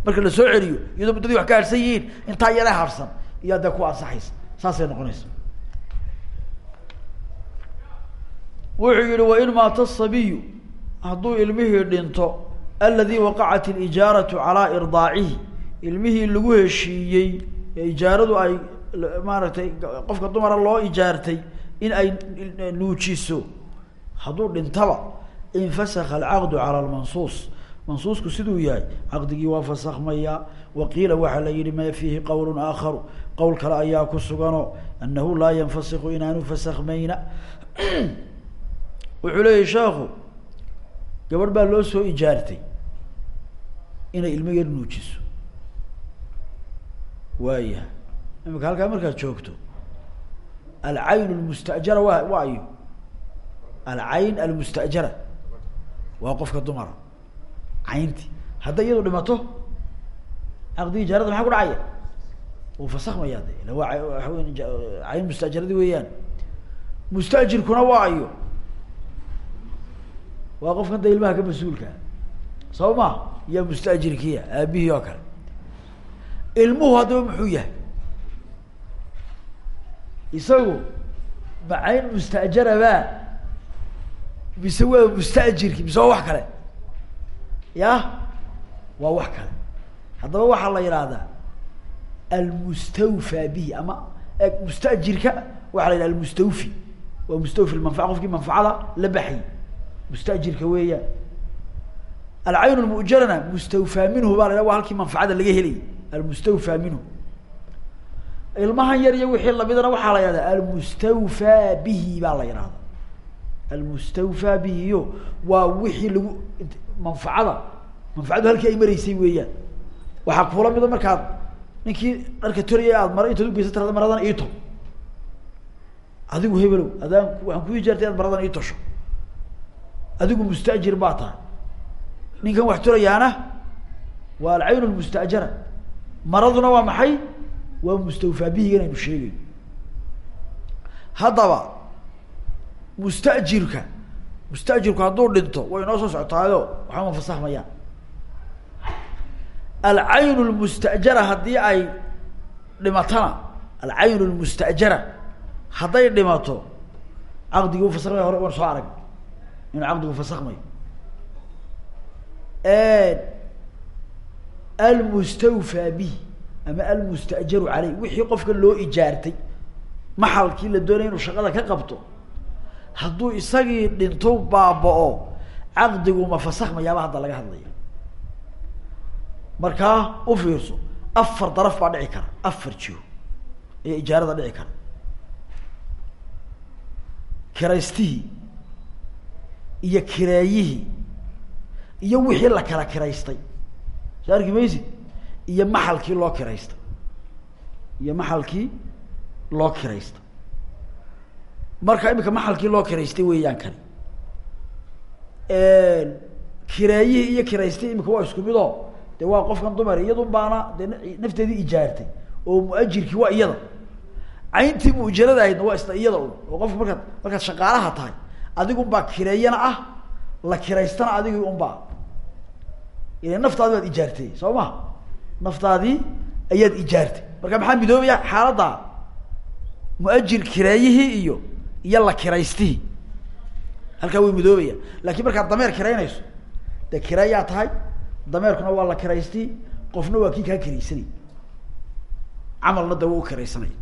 marka la soo celiyo iyadoo muddadii wax ka harsan yihiin intaa yare harsan iyaa dee ku ansaxaysa saasay noqonaysa wuxuu yihi wain maata sabiyu hadduu ilmihii dhinto aladi waqacat ilijaaratu calaa irdaacihi. Ilmihii lagu heshiiyey ee ijaaradu ay maaragtay qofka dumara loo ijaartay in ay nuujiso hadduu dhintaba infasaka alcaqdu cala lmansuus mansuusku siduu yahay caqdigii waa fasakmaya waqiila waxaa la yihi ma fiihi qowl aakaru qowl kale ayaa ku sugano anahu laa yanfasiku inaanu fasakmayna wuxuu leeyahy sheekhu gabadh baa loo soo ijaartay inay ilmo yar nuujiso. Waaya imika halkaa markaad joogto alcayn lmustajara wa waa ayo alcayn almustajara waa qofka dumara caynti. Hadday iyadu dhimato caqdi ijaarada maxaa ku dhacaya? Wuu fasakmaya de ila waa cayn mustajaradi weeyaan. Mustajirkuna waa ayo waa qofkan da ilmaha ka mas'uulkaa soo ma yaa mustajirkiya aabihii oo kale. Ilmuhu haddaba muxuu yahay? Isagu macayn mustajaraba mise waa mustajirki mise waa wax kale? Ya? Waa wax kale. Haddaba waxaa la yidhaahdaa almustawfa bihi ama mustajirka waxaa la yidhaha almustawfi. Waa mustawfi manfaca qofkii manfacada la baxay mustajirka weeyaan alcayn lmujarana mustawfaa minhu baa la wa halkii manfacada laga helay. Almustawfaa minhu ilmahan yar iyo wixii lamidana waxaa la yihahda almustawfaa bihi baa la yihahda almustawfaa bihi iyo waa wixii lagu manfacada manfacadu halkii ay mareysay weeyaan. Waxaa kuula mida markaad ninkii dharka toraya aad mara intaad ugeysa tirada maradan iito adigu hebelow adaan waxaan ku ijaartay iitosho adigu mustajir baa tahay. Ninkan wax torayaana waa alcayn lmustajara maraduna waa maxay? Waa mustawfaa bihigan aynu sheegayno haddaba mustajirka mustajirku hadduu dhinto way inoo soo socotaayo waxba ma fasahmayaan alcayn lmustajara haddii ay dhimatana alcayn lmustajara hadday dhimato caqdigii u fasakmaya hore waan soo arag inuu caqdigu fasakmayo almustawfaa bihi ama almustajaru caleyh wixii qofka loo ijaartay maxalkii la doonaya inuu shaqada ka qabto hadduu isagii dhinto baaba-o caqdigu ma fasakmayaaba hadda laga hadlaya markaa u fiirso afar daraf baa dhici kara afar jiro ayaa ijaarada dhici kara kiraystihii iyo kireeyihii iyo wixii la kala kiraystay. Soo arki iyo maxalkii loo kiraystay. Iyo maxalkii loo kiraystay. Marka imika maxalkii loo kiraystay weeyaan kani. Kireeyihii iyo kiraystay imika waa isku mid oo de waa qofkan dumar iyadun baana dee nafteedii ijaartay oo muajirkii waa iyada. Cayntii mujarada ahaydna waa isla iyada un oo qofka markaad markaad shaqaalaha tahay adigun baa kireeyana ah la kiraystana adigii unbaa ila naftaadi baad ijaartay soo ma naftaadii ayaad ijaartay. Marka maxaa midoobaya xaaladda. Muajir kireeyihii iyo iyo la kiraystihii. Halkaa way midoobaya laakiin markaad dameer kiraynayso dee kireeyaa tahay dameerkuna waa la kiraystii qofna waa kii kaa kiraysanay camalna da waa u kiraysanaya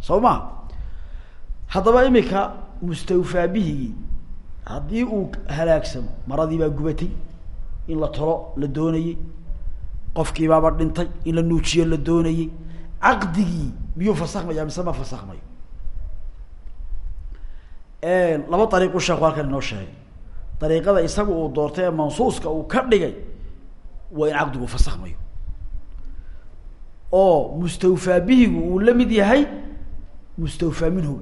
soo ma haddaba imika mustawfaa bihigii. Haddii uu halaagsamo maradii baa gubatay in la tolo la doonayey qofkiibaaba dhintay in la nuujiyo la doonayey caqdigii miyuu fasakmaya mise ma fasakmayo laba dariiqu sheeku halkan inoo sheegay. Dariiqada isaga uu doortay ee mansuuska uu ka dhigay waa in caqdigu fasakmayo oo mustawfaa bihigu uu la mid yahay mustawfaa minhu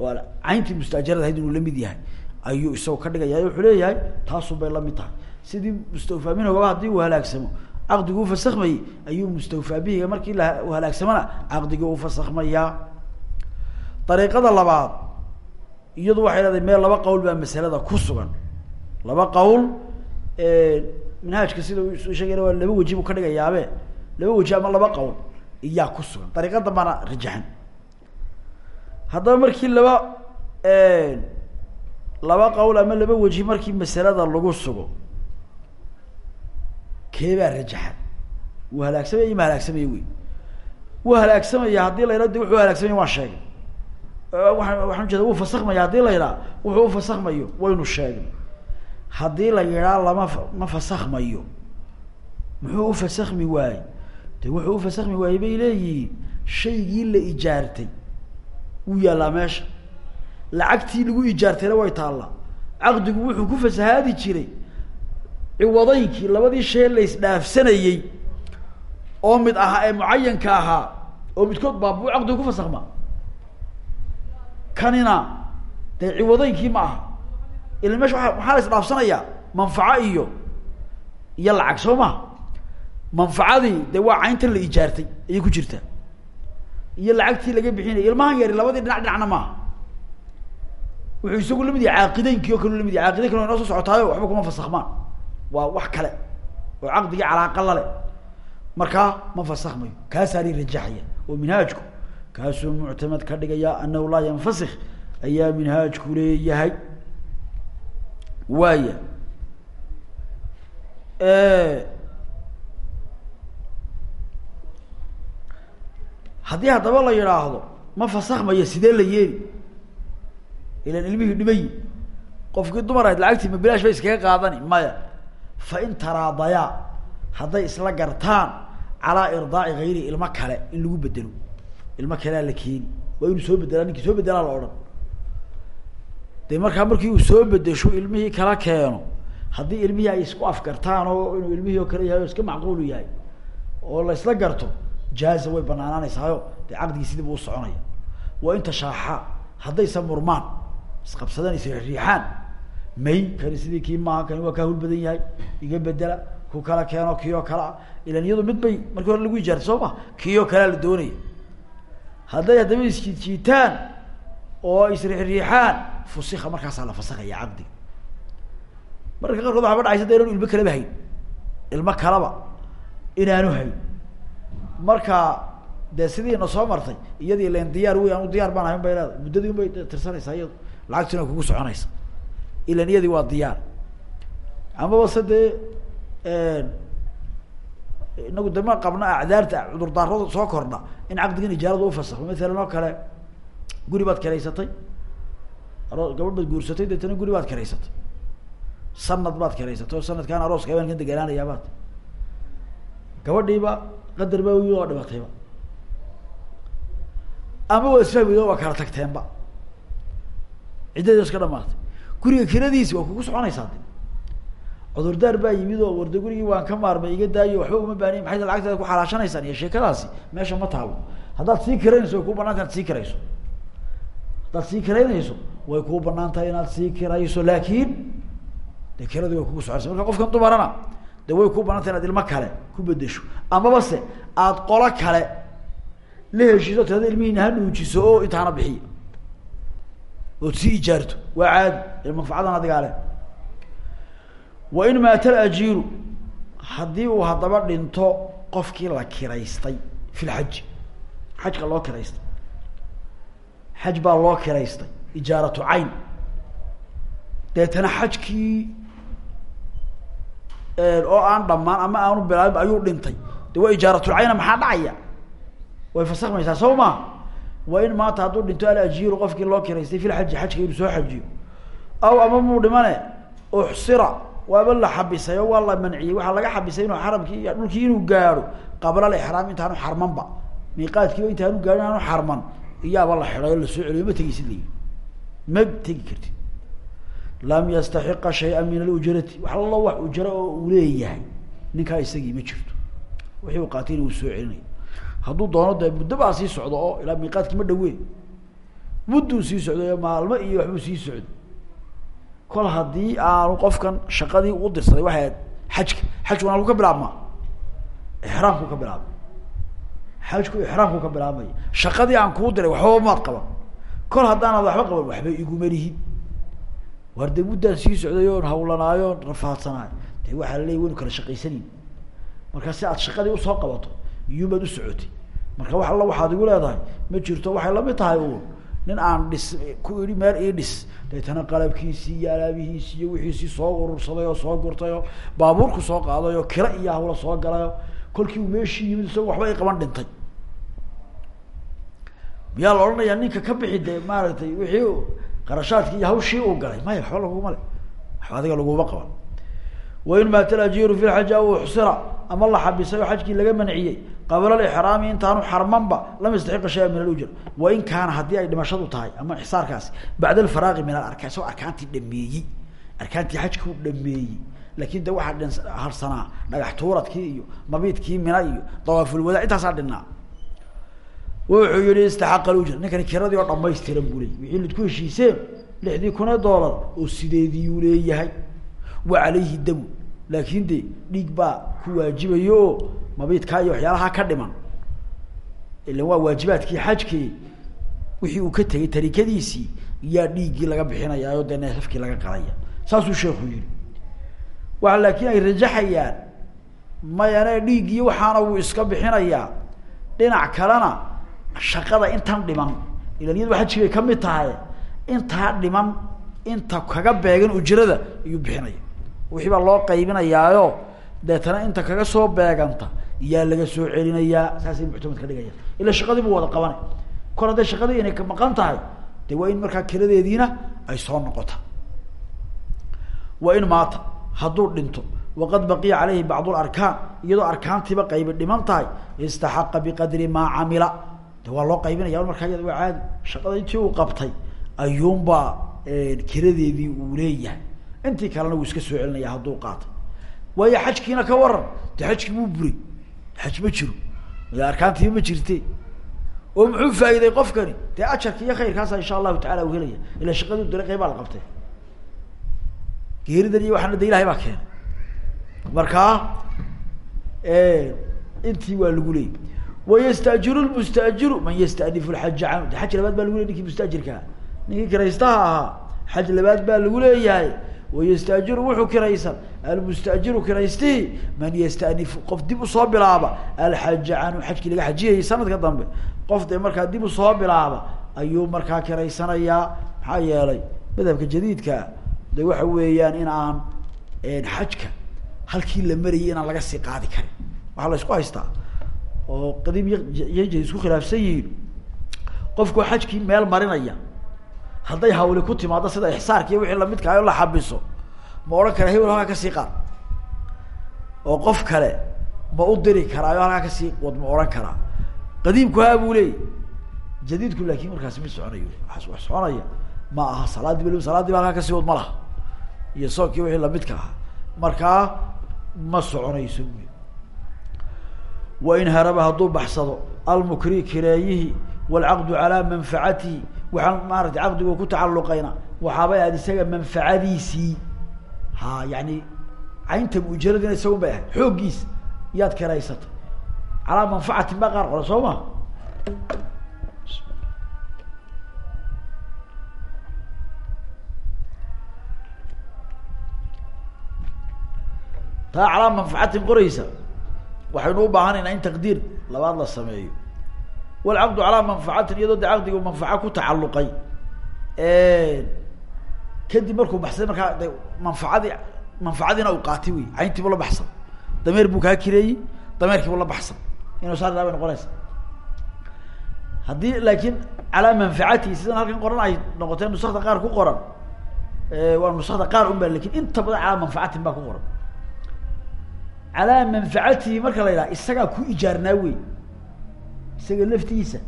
cayntii mustaajarada ahayd inuu la mid yahay. Ayuu isagoo ka dhigaya wuxuu leeyahay taasun bay la mid tahay. Sidii mustawfaa minhugaba haddii uu halaagsamo. Caqdigii u fasakmayey ayuu mustawfaa bihiga markii la halaagsamana caqdigii u fasakmayaa dariiqada labaad iyadu waxay leedahay meel laba qowl baa masalada ku sugan. Laba qowl manhaajka sida uu sheegayna waa laba buu ka dhigayaabe laba weji ama laba qowl iyaa ku sugan. Dariiqa dambana rajaxan haddaba markii laba laba qowl ama laba weji markii masalada lagu sugo keebaa rajaxan? Wuu halaagsamaya ima halaagsamaya wey? Wuu halaagsamaya haddii la yidhah de wuxuu halaagsamaya waan sheegay. Waa waxaan ujeeda wuu fasakmaya haddii la yidhaha wuxuu ufasakmayo waynu sheegnay haddii la yidhaa lama ma fasakhmayo. Muxuu u fasakhmi waayey? De wuxuu u fasakhmi waayey bay leeyihiin. Shaygii la ijaartay wuu yaallaa meesha. Lacagtii lagu ijaartayna way taallaa caqdigu wuxuu ku fasahaadi jiray ciwadaynkii labadii shay la isdhaafsanayey oo mid ahaa ee mucayanka ahaa oo midkood baabuu caqdigu ku fasakhma kanina dee ciwadaynkii ma aha. Ila meesha waa maxaa la isdhaafsanayaa manfaco iyo iyo lacag soo ma manfacadii dee waa cayntan la ijaartay ayay ku jirtaa iyo lacagtii laga bixinaya ilmahan yari labadii dhinac dhinacna maaha wuxuu isagu la mid yahay caaqideynkii o kale la mid yahay. Caaqideyn kale wa inoo soo socotaayo waxba kuma fasakhmaan. Waa wax kale oo caqdigii calaaqa lale markaa ma fasakhmayo. Kaasaani rajaxaya oo minhaajku kaasuu muctamad ka dhigaya anahu laa yanfasik ayaa minhaajku leeyahay. Waaya haddii haddaba la yidhaahdo ma fasakhmayo sidee la yeeli? Ilan ilmihii dhimay qofkii dumar ahayd lacagtii ma bilaash bay iskaga qaadani maya. Fa in taraadayaa hadday isla gartaan calaa irdaaci hayri ilmo kale in lagu bedelo ilmo kalea la keeni. Waa inuu soo bedelaa ninkii soo bedelaa la odhan. De markaa markii uu soo bedesho ilmihii kala keeno haddii ilmihii ay isku afgartaan oo inuu ilmihii oo kale yahay oo iska macquulu yahay oo la isla garto jaaza way banaanaanaysaayo dee caqdigii sidiiba u soconaya. Waa inta shaaxa haddaysa murmaan isqabsadaan isriixaan may kani sidii kii maaha kani waa kaa hul badan yahay iga bedela ku kala keeno kii oo kale ah ilan iyadu mid bay markii hore lagu ijaartay soo ma? Kii oo kalea la doonaya hadday haddaba isjiidjiitaan oo isriixriixaan fusika markaasaa la fasakaya caqdiga mararka qaarkood waxaa ba dhacaysa da inaanu ilmo kalaba hayn ilmo kalaba inaanu hayn marka dee sidiina soo martay iyadii len diyaar wey anu diyaar baan ahayn bay leedahay. Muddadii un bay tirsanaysaa iyado lacagtina kugu soconaysa. Ilan iyadii waa diyaar. Amaba se dee inagu dama qabna acdaarta cudurdaarada soo kordha in caqdigan ijaarada ufasakho maalan oo kale guri baad karaysatay. Aro gabadh baad guursatay deetana guri baad karaysatay. Sanad baad karaysatay oo sanadkaan arooska habeenkan deganaanayaa baad. Gabadhiiba qadar baa wi oo dhimatayba ama waa isfahmido waa kala tagteenba. Ciddadii iska dhamaatay. Guriga kiradiisi waa kugu soconaysaa de cudurdaar baa yimid oo warda gurigii waan ka maarmay iga daayo waxba uma baaniy maxay lacagteeda ku xalaashanaysaan? Iyo sheekadaasi meesha ma taalo. Haddaad sii kiraynayso way kuu bannaan tahay inaad sii kirayso. Haddaad sii kiraynayso way kuu bannaan tahay inaad sii kirayso. Laakiin de kiradii way kugu soconaysa marka qofkan dumarana de way kuu bannaan tahay inaad ilmo kale ku bedesho amaba se aada qolo kale la heshiiso tirada ilmihiina ha nuujiso oo intaana bixiya. Ood sii ijaarto. Waa caadi. Manfacadan adigaa leh. Wa in maata alajiiru haddii uu haddaba dhinto qofkii la kiraystay fi lxaji xajka loo kiraystay. Xaj baa loo kiraystay. Ijaaratu cayn. Deetana xajkii oo aan dhamaan ama aanu bilaabin ayuu dhintay. De waa ijaaratu cayna maxaa dhacaya? Way fasakmaysaa saw ma? Wa in maanta hadduu dhinto alajiiru qofkii loo kiraystay fi lxaji xajka soo xajiyo aw ama muu dhimane uxsira waaba la xabisay oo waa la manciyey waxaa laga xabisay inuu xaramkii dhulkii inuu gaadho qabla alixraam intaanu xarmanba miiqaadkiiba intaanu gaadhin aanu xarman iyaaba la xidhay oo la soo celiyo ma tegisid layi ma tegi kartid lam yastaxiqa shaya min alujrati. Wax allo wax ujro oo uu leeyahay ninkaa isagii ma jirto. Wixii uu qaatay in uu soo celinayo hadduu doono dee muddo baa socdo oo ilaa miiqaadkii ma dhawee mudduu sii socday maalmo iyo waxbuu sii socday kol haddii aanu qofkan shaqadii u dirsaday waxay xajka xajkuna halku ka bilaabmaa. Ixraamku ka bilaabmay. Xajku ixraamku ka bilaabmaya shaqadii aan kuu diray waxbaba maad qaban kol haddaanaad waxba qaban waxba iguma lihin dee muddaan sii socday oon hawlanaayo oon rafaadsanaay. De waxaa la leeyay waynu kala shaqaysanin. Marka si aad shaqadii u soo qabato iyuubaad u socotay. Marka wax alla waxaad igu leedahay ma jirto waxay la mid tahay uun. Nin aan dhis ku idhi meel ii dhis. Deetana qalabkiisii iyo alaabihiisi iyo wixiisii soo urursaday oo soo gurtay oo baabuurku soo qaaday oo kira iyo hawla soo galay oo kolkii uu meeshii yimid isagoo waxba i qaban dhintay. Miyaa la odhanayaa ninka ka bixi dee maaragtay wixii qarashaadkii iyo hawshii uu galay. Maya waxba laguma le waxba adiga laguma qaban. Wain maata alajiiru fi lxaji aw uxsira. Ama la xabisay oo xajkii laga manciyey qabla alixraami intaanu xarmanba lam yastaxiqa shaya min alujr. Wain kaana haddii ay dhimashadu tahay ama ixsaarkaasi bacda alfaraaqi min alarkaan. Isagoo arkaantii dhameeyey. Arkaantii xajka u dhameeyey. Laakin de waxaa dhin harsanaa dhagax tuuradkii iyo mabiidkii mina iyo dawaafulwadaa intaasaa dhinnaa wuxuu yihi istaxaqa alujr ninkani kiradii oo dhamaystiran buu leeyay wixii lidku heshiiseen lixdii kun ee doolar oo sideediiyuu leeyahay. Wa calayhi damu laakin de dhiig baa ku waajibayo oo mabiidkaa iyo waxyaalaha ka dhiman. Ilan waa waajibaadkii xajkii. Wixii uu ka tegay tarikadiisii yaa dhiiggii laga bixinayaayo dee neefafkii laga qalaya saasuu sheekhu yihi waa laakin ay rajaxayaan mayane dhiiggii waxaana wuu iska bixinayaa. Dhinac kalena shaqada intan dhiman ilan iyadu xajkii bay ka mid tahay intaa dhiman inta kaga beegan ujrada ayuu bixinaya wixii baa loo qaybinayaayo deetana inta kaga soo beeganta yaa laga soo celinayaa saasay muctamad ka dhigaya ila shaqadii bu wada qabanay kor hadday shaqadii inay ka maqan tahay de waa in markaa keladeediina ay soo noqota. Wa in maata hadduu dhinto waqad baqiya caleyhi bacdu larkaan iyadoo arkaantiiba qaybi dhiman tahay istaxaqa biqadri maa camila de waa loo qaybinaya markaa iyada waa caadi shaqada intii uu qabtay ayuunbaa kiradeedii uu leeyahay. Intii kalena wuu iska soo celinaya hadduu qaatay. Waayo xajkiina ka waran de xajkii wuu buray. Xaj ma jiro. Ila arkaantiiba ma jirte oo muxuu faa'iiday qofkani? Dee ajarka iyo khayrkaasa insha allahu tacala u helaya. Ila shaqadii dale qaybaa la qabtay. Geeridan iyo waxaana de ilahay baa keenay. Markaa intii waa lagu leeyay wayastajiru lmustaajiru man yastanifu lxaja canhu de xaj labaad baa lagu ley ninkii mustaajirkaa ninkii kiraystaha ahaa xaj labaad baa lagu leeyahay wayastaajiru wuxuu kiraysan almustaajiru kiraystihi man yastanifu qof dib u soo bilaaba alxaja canhu xajkii laga xajiyayay sanadka dambe qof dee markaa dib u soo bilaaba ayuu markaa kiraysanayaa maxaa madhabka jadiidka de waxa weeyaan in aan xajka halkii la marayay inaan laga sii qaadi karin waxaa la isku haystaa oo qadiim iyo jadid isku khilaafsan yihiin. Qofku xajkii meel marinaya hadday hawli ku timaado sida ixsaarka iyo wixii lamidka ayo la xabiso ma odhan kara hebel halkaa ka sii qaad. Oo qof kale ma u diri karaayo halkaa ka sii wad ma odhan karaa qadiimku haa buu leeyay jadiidku laakin markaasi mid soconayo. Wax soconaya. Ma aha salaadii bal salaadii ba halkaa ka sii wad ma laha. Iyo soonkii wixii lamidka ahaa. Markaa ma soconayso buy wain haraba hadduu baxsado almukri kireeyihii waalcaqdu calaa manfacatihi waxaan maarata caqdigu ku tacalluqayna waxaabay aad isaga manfacadiisii. Ha yani caynta ujaradina isagun bay ahayd xooggiisa yaad kiraysatay calaa manfacatin baa qaar qoran soo ma? Taa calaa manfacatin qoraysa waxaynu u baahanaynaa in taqdiir labaad la sameeyo. Walcaqdu calaa manfacatin iyadoo de caqdigu manfaco ku tacalluqay. Kadib markuu baxsaday markaa de manfacadii manfacadiina uu qaatay wey cayntiibu la baxsan. Dameer buu kaa kireeyey dameerkiibu la baxsan. Inuu saa bay noqonaysa haddii laakiin calaa manfacatihi sidan halkan qoran ay noqotee nusakda qaar ku qoran. Waa nusakda qaar un ba laakiin inta badan calaa manfacatin baa ku qoran calaa manfacatihi marka la yidhaha isagaa ku ijaarnaa wey isaga laftiisa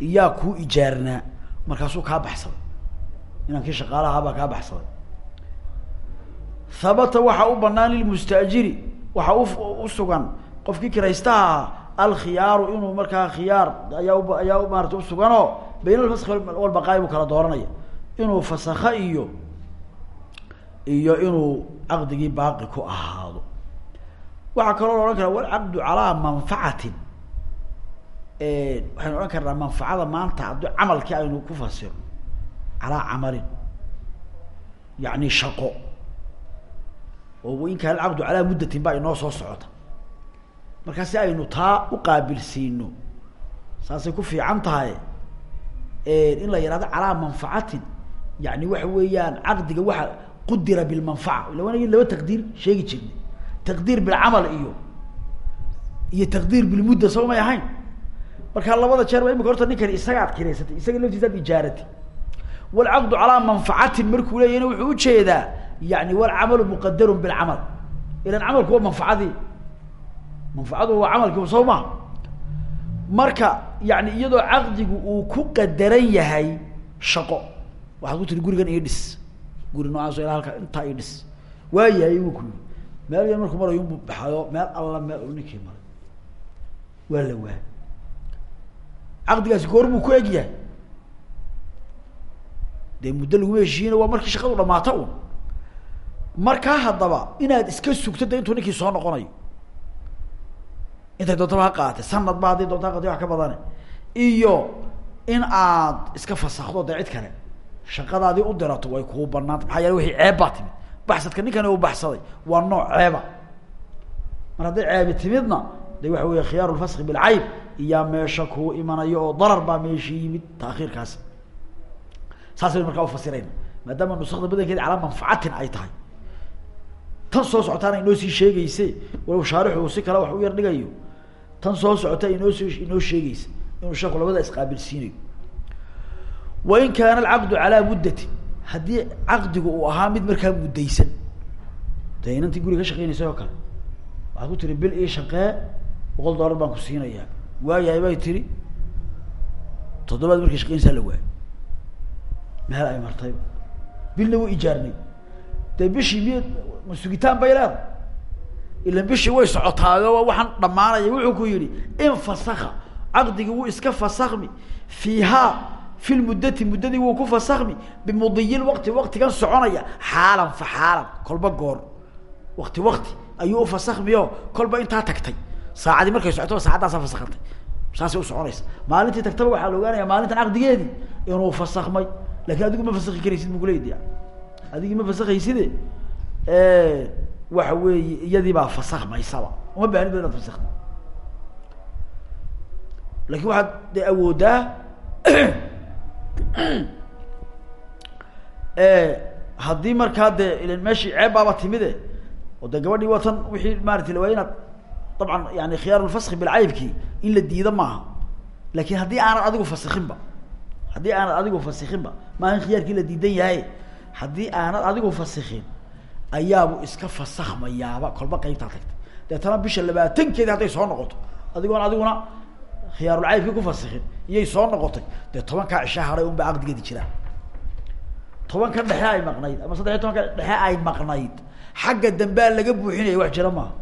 iyaa kuu ijaarnaa. Markaasuu kaa baxsaday. Inankii shaqaalahaabaa kaa baxsaday. Habata waxaa u banaan lilmustaajiri waxaa u usugan qofkii kiraystaha alkhiyaaru inuu markaa khiyaar ayaa ayaa maarata usuganoo bayn alfaski walbaqaa'i buu kala dooranaya. Inuu fasakho iyo iyo inuu caqdigii baaqi ku ahaado waxaa kaloo la odhan karaa walcaqdu calaa manfacatin waxaynu odhan karnaa manfacada maanta haddii camalkii aynu ku fasirno calaa camalin yani shaqo. Oo wain kaana alcaqdu calaa muddatin baa inoo soo socota. Markaa si aynu taa u qaabilsiino saasay ku fiican tahay in la yihahdo calaa manfacatin yani waxa weeyaan caqdiga waxa qudira bilmanfaca ila wanagi laba taqdiir sheegi jirnay taqdiir bilcamal iyo iyo taqdiir bilmudda soo may ahayn markaa labada jeer ba imika horta ninkani isagaad kiraysatay isaga laftiisaad ijaaratay walcaqdu calaa manfacatin markuu leeyahna wuxuu u jeedaa yani walcamalu muqadarun bilcamal ilan camalku waa manfacadii manfacadu waa camalki soo ma marka yani iyadoo caqdigu uu ku qadaran yahay shaqo waxaad ku tiri gurigan ii dhis guri noocaas ilaa halka intaa ii dhis waayahay wuu ku meel yan markuu marayo unbu baxayo. Meel alla meel u ninkii maray. Waa la waa caqdigaasi goor buu ku eg yahay. Dee muddo laguma heshiiyina waa markii shaqadu dhamaata un markaa haddaba inaad iska sugto de intuu ninkii soo noqonayo. Intay doontaba ha qaatay. Sanad ba haddii doonta ha qaatay wax ka badane. Iyo in aad iska fasakdo dee cid kale. Shaqadaadii u dirato way kuu banaanta maxaa yeele wixii ceeb baa timid baxsadka ninkani uu baxsaday waa nooc ceeba. Mar hadday ceebi timidna de waxa weya khiyaaru lfaski bilcayb iyaa meesha kuu imanayo oo darar baa meeshii yimid taakhiirkaasi saas baynu markaa ufasirayna maadaama nusakda badankeedi calaa manfacatin ay tahay. Tan soo socotaana inoo sii sheegeyse walow shaarixu uu si kale wax u yar dhigayo tan soo socota inoo soo inoo sheegeysa inuu sheeku labada isqaabilsiinayo wain kaana alcaqdu calaa muddatin haddii caqdigu uu ahaa mid markaa muddaysan dee inantii guriga ka shaqeynaysay oo kale waxaad ku tiri bil ii shaqee boqol dollar baan ku siinayaa. Waayahay bay tiri toddobaad markay shaqeynaysaa la waayo. Meel ay martayba bilna wa ijaarnay. Dee bishii miy ma sugitaan bay leedahay. Ilan bishii way socotaayo waxaan dhamaanaya wuxuu ku yihi in fasaka caqdigi wuu iska fasakmi fiihaa fi lmuddati muddadii wuu ku fasakmi bimudiyi lwaqti waqtigan soconaya. Xaalan fa xaalan kolba goor. Wakti wakti ayuu ufasakmiyo kolba intaa tagtay. Saacadii markay socotaba saacaddaasa fasakantay saasay usoconaysa maalintii tagtaba waxaa la ogaanaya maalintan caqdigeedii inuu fasakmay laakiin adigu ma fasaki karaysid bu kuleedi adigii ma fasakayside waxa weeye iyadii baa fasakmaysaba uma baanid ba inaad fasakda laakiin waxaad de awoodaa haddii markaa dee ilan meeshii ceeb baaba timide oo de gabadhii waa tan wixii maarata waa inaad dabcan yani khiyaar lfaski bilcaybki in la diida maaha. Lakin haddii aanad adigu fasikinba haddii aanad adigu fasikinba maaha in khiyaarkii la diidan yahay. Haddii aanad adigu fasikin ayaabu iska fasakmayaaba kolba qaybtaa tagtay. Deetana bisha labaatankeedi hadday soo noqoto adigoon adiguna khiyaarulcaybkii ku fasikin iyay soo noqotay. Dee tobankaa cisha haray un baa caqdigeedi jiraa tobankan dhexe ay maqnayd ama saddex iy tobanka dhexe ay maqnayd. Xagga dambea laga buuxinaya wax jira maaha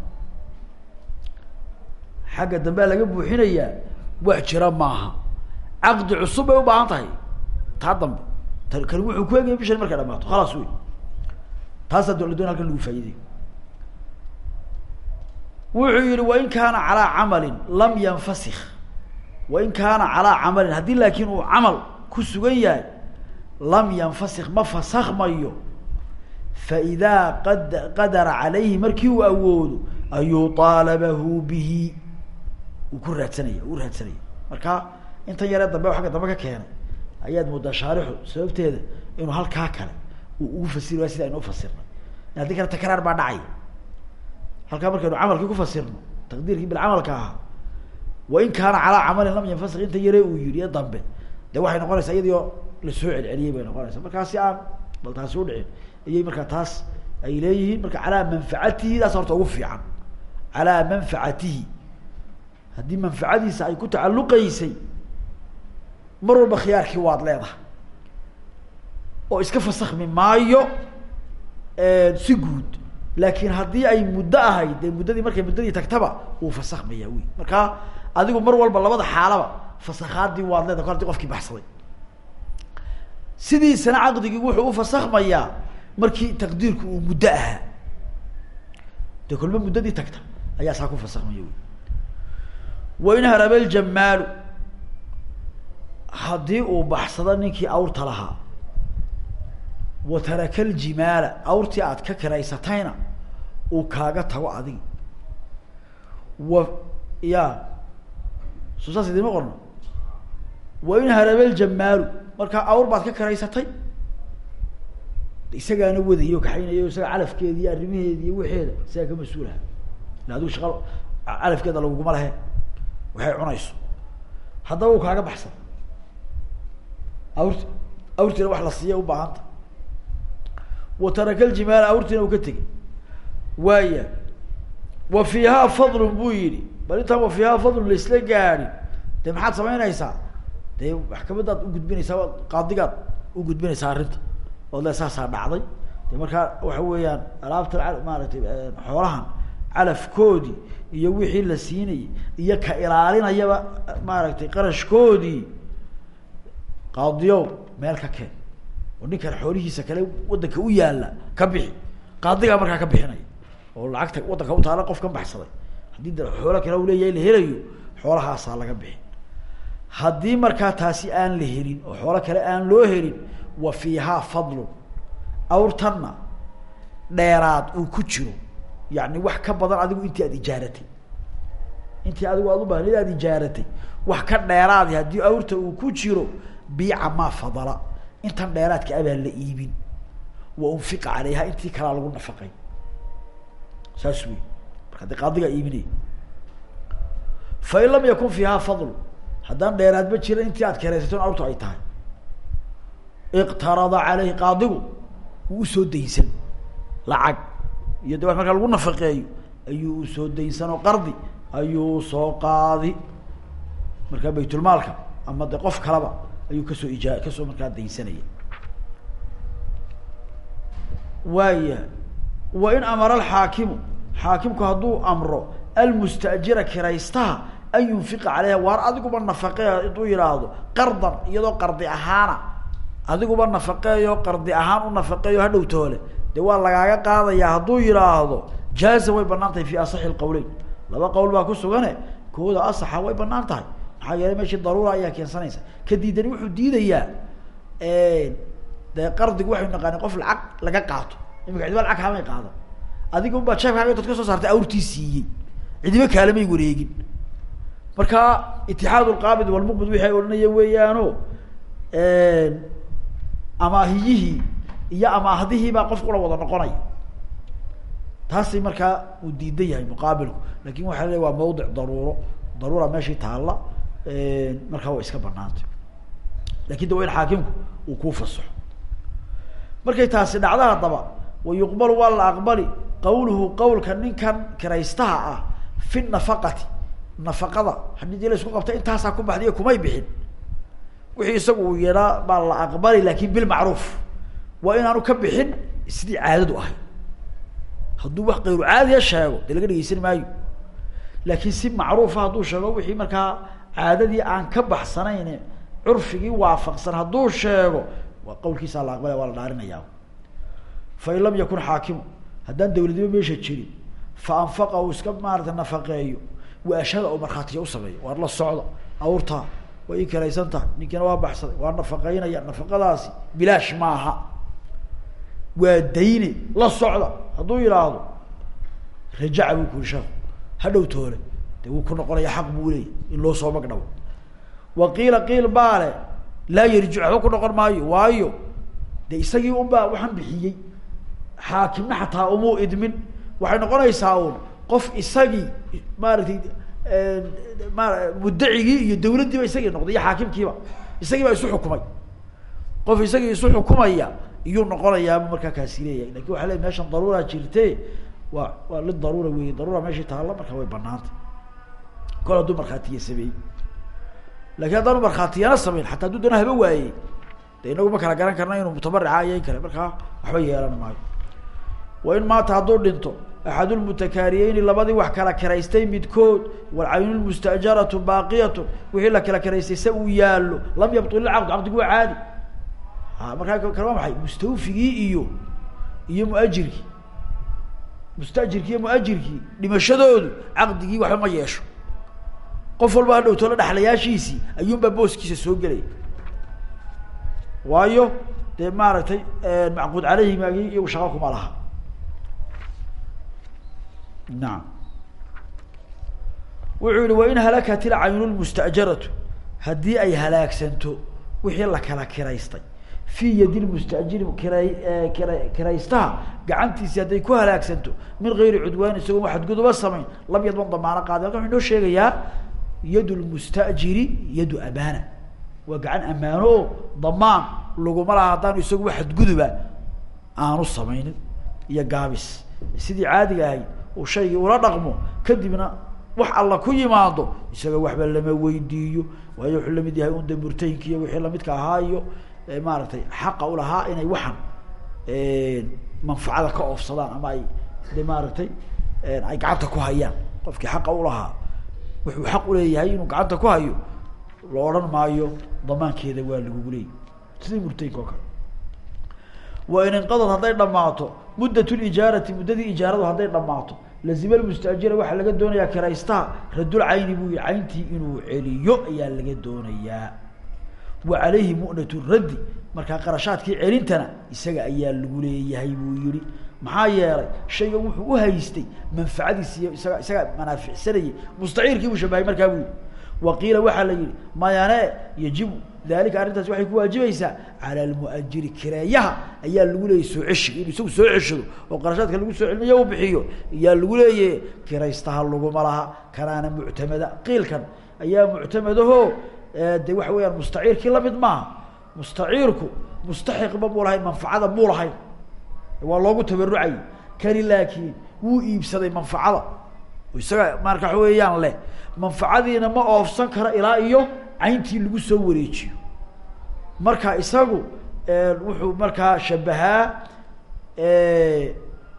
xagga dambea laga buuxinayaa wax jira maaha caqdi cusub bay ubaahan tahay. Taa dambe t kani wuxuu ku egaya bishan markay dhamaato khalaas wey taasaa dowla doon halkan lagu faa'iday wuxuu yihi wain kaana calaa camalin lam yanfasik wain kaana calaa camalin haddii laakiin uu camal ku sugan yahay lam yanfasik ma fasakmayo faidaa qad qadara calayhi markii uu awoodo ayuu aalabahu bihi uu ku raadsanaya u raadsanaya marka intan yaree dambe o agga dambe ka keenay ayaad moodaa shaarixu sababteeda inuu halkaa kale uu ugu fasiri waay sida aynu ufasirnay haddii kale takraar baa dhacay halkaa markaynu camalkii kufasirno taqdiirkii bilcamalka ahaa wain kaana calaa camalin lam yanfasik inta yare uu yihi ee dambe. De waxay noqonaysaa iyadii oo la soo celceliyey bay noqonaysaa. Markaasi aan bal taasi udhicin iyay markaa taas ay leeyihiin marka calaa manfacatihi daas horta ugu fiican. Calaa manfacatihi haddii manfacadiisa ay ku tacalluqaysay mar walba khiyaarkii waad leedahay. Oo iska fasakmi maayo si guud. Laakin haddii ay muddo ahayd dee muddadii markay muddadii tagtaba wuu fasakmaya wy markaa adigu mar walba labada xaalaba fasakaadii waad kol haddii qofkii baxsaday. Sidiisana caqdigii wuxuu ufasakmayaa markii taqdiirku uu muddo ahaa. Dee kolba muddadii tagta ayaa saa ku fasakmaya wy wain haraba ljamaalu haddii uu baxsado ninkii awrta lahaa wa taraka ljimaala awrtii aad ka kiraysatayna uu kaaga tago adigi wa ya soo saas idima qorno? Wain haraba ljamaalu markaa awr baad ka kiraysatay isagaana wadayo kaxaynayo isaga calafkeedi iyo arrimaheedi iyo waxeeda isagaa ka mas'uulaha. Ila adigu shaqa calafkeeda laguguma lehe waxay cunayso. Haddaba uu kaaga baxsan. Awrt awrtiina wax la siiya ubaahanta wa taraka ljimaala awrtiina uu ka tegay waaya wa fiihaa fadlun buu yidhi bal intaan wa fiihaa fadlun laisla gaadhin. Dee maxaad samaynaysaa? Dee maxkamadaad ugudbinaysaa qaadigaad ugudbinaysaa arrinta. Ood le saasaa dhacday. De markaa waxa weeyaan alaabtan maaragtay xoolahan calafkoodii iyo wixii la siinayay iyo ka ilaalinayaba maaragtay qarashkoodii qaadiyow meel ka keen. Oo ninkan xoolihiisa kale waddanka u yaalla ka bixi. Qaadigaa markaa ka bixinaya. Oo lacagta waddanka utaala qof ka baxsaday haddii de xoolo kale u leeyahay la helayo xoolahaasaa laga bixin. Haddii markaa taasi aan la helin oo xoolo kale aan loo helin wa fiihaa fadlun awrtanna dheeraad uu ku jiro. Yani wax ka badan adigu intii aad ijaaratay. Intii adigu aad ubaahnid aad ijaaratay. Wax ka dheeraadi haddii awrta uu ku jiro biica maa fadala. Intan dheeraadka abaan la iibin. Wa unfiqa caleyha intii kalaa lagu nafaqay. Saas wey marka de qaadigaa iibinaya fain lam yakun fiihaa fadlu haddaan dheeraadba jiran intii aad keraysaton awrtu ay tahay. Iqtarada caleyhi qaadigu wuu u soo daynsan lacag. Iyo de wax markaa lagu nafaqeeyo ayuu u soo daynsan oo qardi ayuu soo qaadi. Markaa baytulmaalka ama de qof kaleba ayuu ka soo ijaa ka soo markaa daynsanaya. Waaya wa in amara alxaakimu xaakimku hadduu amro almustajira kiraystaha an yunfiqa caleyha waar adiguba nafaqee intuu yidhaahdo qardan iyadoo qardi ahaana. Adiguba nafaqeeyo qardi ahaan u nafaqeeyo hadhow toole. De waa lagaaga qaadayaa hadduu yidhaahdo jaaza way bannaan tahay fi asaxi lqawleyn laba qowl baa ku sugane kooda asaxa way bannaan tahay. Maxaa yeelay meeshii daruura ayaa keensanaysa. Ka diidani wuxuu diidayaa dee qardigu waxaynu naqaani qof lacag laga qaato. Imika cidiba lacag kamay qaado adiga unbaa jeebkaaga intaad ka soo saartay awrtii siiyey. Cidiba kaalamay wareegin. Marka itixaad lqaabid walmuqbid wixi ay odhanaya weeyaano amaahiyihii iyo amaahdihii baa qof kula wada noqonaya. Taasi markaa uu diidan yahay muqaabilku. Lakin waxa la waa mawdic daruuro. Daruura meeshii taalla markaa way iska banaantay laakiin de waa in xaakimku uu kuu fasaxo. Markay taasi dhacda haddaba wa yuqbalu waa la aqbali qawluhu qawlka ninkan kiraystaha ah fi nafaqati nafaqada. Hadii la isku qabta intaasaa ku baxdiyo kumay bixin. Wixii isagu uu yeedhaa baa la aqbali laakiin bilmacruuf waa inaanu ka bixin sidii caadadu ahay. Hadduu wax kayru caadiya sheego dee laga dhegeysan maayo. Laakiin si macruufa hadduu sheego wixii markaa caadadii aan ka baxsanayn curfigii waafaqsan hadduu sheego waa qawlkiisaa la aqbalaya waa la dhaarinayaa fain lam yakun xaakimu haddaan dawladnimo meesha jirin fa anfaqa uu iska maarata nafaqeeyo wa ashhada oo markhaatiya usameeyo waar la socda awrtaa way ii karaysan tahay ninkiina waa baxsaday waa nafaqeynaya nafaqadaasi bilaash maaha. Waa dayne la socda hadduu yidhaahdo rajaca buu kuri sheeku hadhow toole de wuu ku noqonaya xaq buu leeyay in loo soo magdhabo wa qiila qiil baale laa yarjic waxba ku noqon maayo waayo de isagii unbaa waxaan bixiyey xaakimna xataa umuu idmin. Waxay noqonaysaa un qof isagii maaragtay ma muddacigii iyo dawladdiiba isagii noqday iyo xaakimkiiba. Isagii baa isu xukumay. Qof isagii isu xukumaya iyuu noqonayaabuu markaa kaasi leeyahay. Lakin waxa le meeshan daruura jirte waa waa li daruura wey daruura meeshii taalla markaa way banaantay kol hadduu markhaatiya sameeyey. Lakin haddaanu markhaatiyana samayn xataa hadduu dana haba waayey de inagu ma kala garan karna inuu mutabarica iyo in kale markaa waxba yeelan maayo wa in maata hadduu dhinto axadulmutakaariyeyni labadii wax kala kiraystay midkood walcaynulmustajaratu baaqiyatun wixii la kala kiraystay se uu yaallo lam yabtul ilcaqdu caqdigu waa caadi. Markaa kale waa maxay? Mustawfigii iyo iyo muajirkii. Mustajirkii iyo muajirkii dhimashadoodu caqdigii waxba ma yeesho. Qof walba ha dhowtoola dhexlayaashiisii ayuunbaa booskiisa soo gelaya waayo dee maaragtay macquud caleyhi maagi iyagu shaqo kuma laha nacam wuxuu yihi wain halakat ilcaynu lmustajaratu haddii ay halaagsanto wixii la kala kiraystay fii yadi lmustajiri kiray kira kiraystaha gacantiisi hadday ku halaagsanto min gayri cudwaan isagoo xadguduba samayn lam yadman damaano qaadi. Halkan wuxuu inoo sheegayaa yad lmustajiri yadu amaana. Waa gacan ammaano oo damaan laguma laha haddaanu isagu xadguduba aanu samaynin iyo gaabis. Sidii caadiga ahayd uu shaygii ula dhaqmo kadibna wax alla ku yimaado isaga waxba lama weydiiyo waayo wuxuu la mid yahay un de murtahinka iyo wixii lamidka ahaa iyo maaragtay xaqa ulahaa inay waxan manfacada ka oofsadaan ama ay de maaragtay ay gacanta ku hayaan. Qofkii xaqa ulahaa wuxuu xaq uleeyahay inuu gacanta ku hayo la odhan maayo damaankeeda waa lagugu leeyay sidii murtahinka oo kale. Wa in inqadad hadday dhamaato muddat lijaarati muddadii ijaaradu hadday dhamaato lazima lmustajira waxaa laga doonayaa kiraystaha radul cayni buu yihi cayntii inuu celiyo ayaa laga doonayaa. Wa calayhi mu'nat raddi markaa qarashaadkii celintana isaga ayaa lagu leeyahay buu yihi maxaa yeelay shaygan wuxuu uhaystay manfacadiis iyo isaga isaga manaaficsanayay mustaciirkii buu shabahay markaa buu yihi wa qiila waxaa la yihi mayane yajibu. Dalika arrintaas waxay ku waajibaysaa cala almuajiri kireeyaha ayaa lagu leeyay soo ceshiga inuu isagu soo ceshado oo qarashaadka lagu soo celinayo u bixiyo ayaa lagu leeyahy kiraystaha laguma laha kanaana muctamada qiilkan ayaa muctamadaho de waxa weeyaan mustaciirkii la mid maaha mustaciirku mustaxiqba muu lahayn manfacada muu lahayn. Waa loogu tabarucayy kani laakiin wuu isaga marka waxa weeyaan leh manfacadiina ma oofsan karo ilaa iyo cayntii lagu soo wareejiyo. Marka isagu wuxuu markaa shabahaa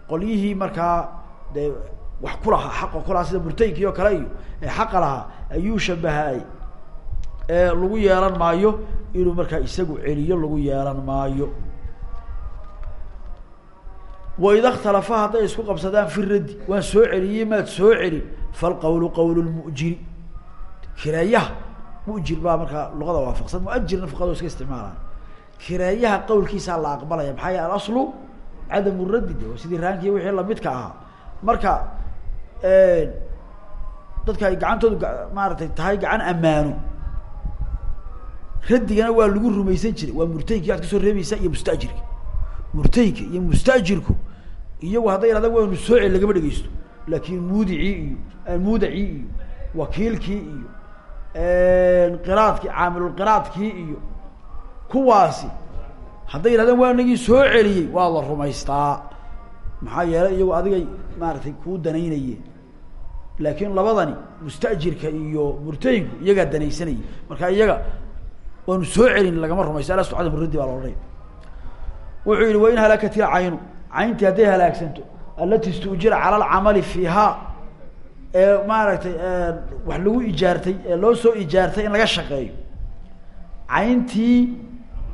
qolyihii markaa de wax ku lahaa xaqa kulahaa sida murtaynkii oo kale iyo xaqa lahaa ayuu shabahaay lagu yeelan maayo inuu markaa isagu celiyo lagu yeelan maayo waida اkhtalafa hadday isku qabsadaan fi raddi waan soo celiyey maad soo celin falqawlu qawl lmujiri kireeyaha mujir baa markaa luqada waafaqsan muajirna fuqada iska isticmaalaan kireeyaha qawlkiisaa la aqbalaya maxaa yele alaslu cadamu raddi de sidii raankiiy wixii lamidka ahaa marka dadka ay gacantoodu maaratay tahay gacan ammaano raddigana waa lagu rumaysan jiray waa murtahinki ad ka soo reebaysaa iyo mustajirka murtahinka iyo mustajirku iyagu hadday yidhahdaan waynu soo celi lagama dhegeysto laakin muudicii iyo muudacii iyo wakiilkii iyo qiraadkii caamilulqiraadkii iyo kuwaasi hadday yidhahdaan waa nagii soo celiyey waa la rumaystaa. Maxaa yeelay iyagu adigay maaragtay kuu danaynayeen. Laakin labadani mustajirka iyo murtahinku iyagaa danaysanayay marka iyaga waanu soo celin lagama rumaysto alastu cadam raddi baa la odhanaya. Wuxuu yihi wain halakat ilcaynu cayntii hadday halaagsanto alati istuujira cala alcamali fiiha ee maaragtay wax lagu ijaartay ee loo soo ijaartay in laga shaqeeyo. Cayntii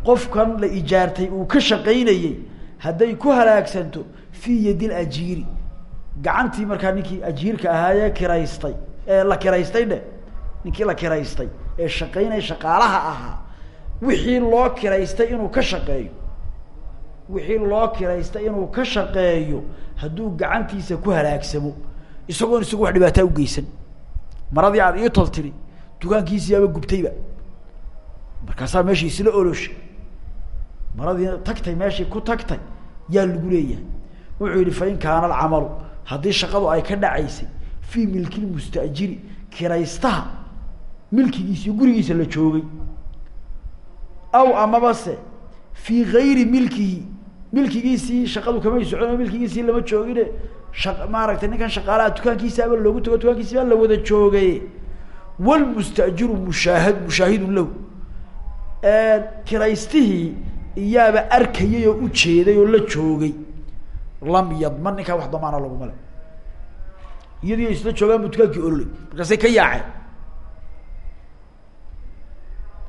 qofkan la ijaartay uu ka shaqaynayey hadday ku halaagsanto fii yadi lajiiri gacantii markaa ninkii ajiirka ahaayee kiraystay ee la kiraystay dhe ninkii la kiraystay ee shaqaynaya shaqaalaha ahaa wixii loo kiraystay inuu ka shaqeeyo wixii loo kiraystay inuu ka shaqeeyo hadduu gacantiisa ku halaagsamo isagoon isagu wax dhibaataa ugeysan maradii aad ii tol tiri dukaankiisiyaaba gubtayba. Markaasaa meeshii isla oloshay maradii tagtay meeshii ku tagtay yaa lagu leeyahay. Wuxuu yihi fain kaana alcamalu haddii shaqadu ay ka dhacaysay fii milki lmustajiri kiraystaha milkigiisa iyo gurigiisa la joogay. Aw amaba se fii gayri milkihi milkigiisii shaqadu kamay socon milkigiisii lama joogine. Sha maaragtay ninkan shaqaalaha dukaankiisaaba loogu tago dukaankiisi baa la wada joogay. Walmustajiru mushaahad mushaahidun lahu. Kiraystihii iyaaba arkayay oo ujeeday oo la joogay. Lam yadman ninkaa wax damaana laguma le iyadii isla joogaan bu dukaankii ololay. Markaasay ka yaaceen.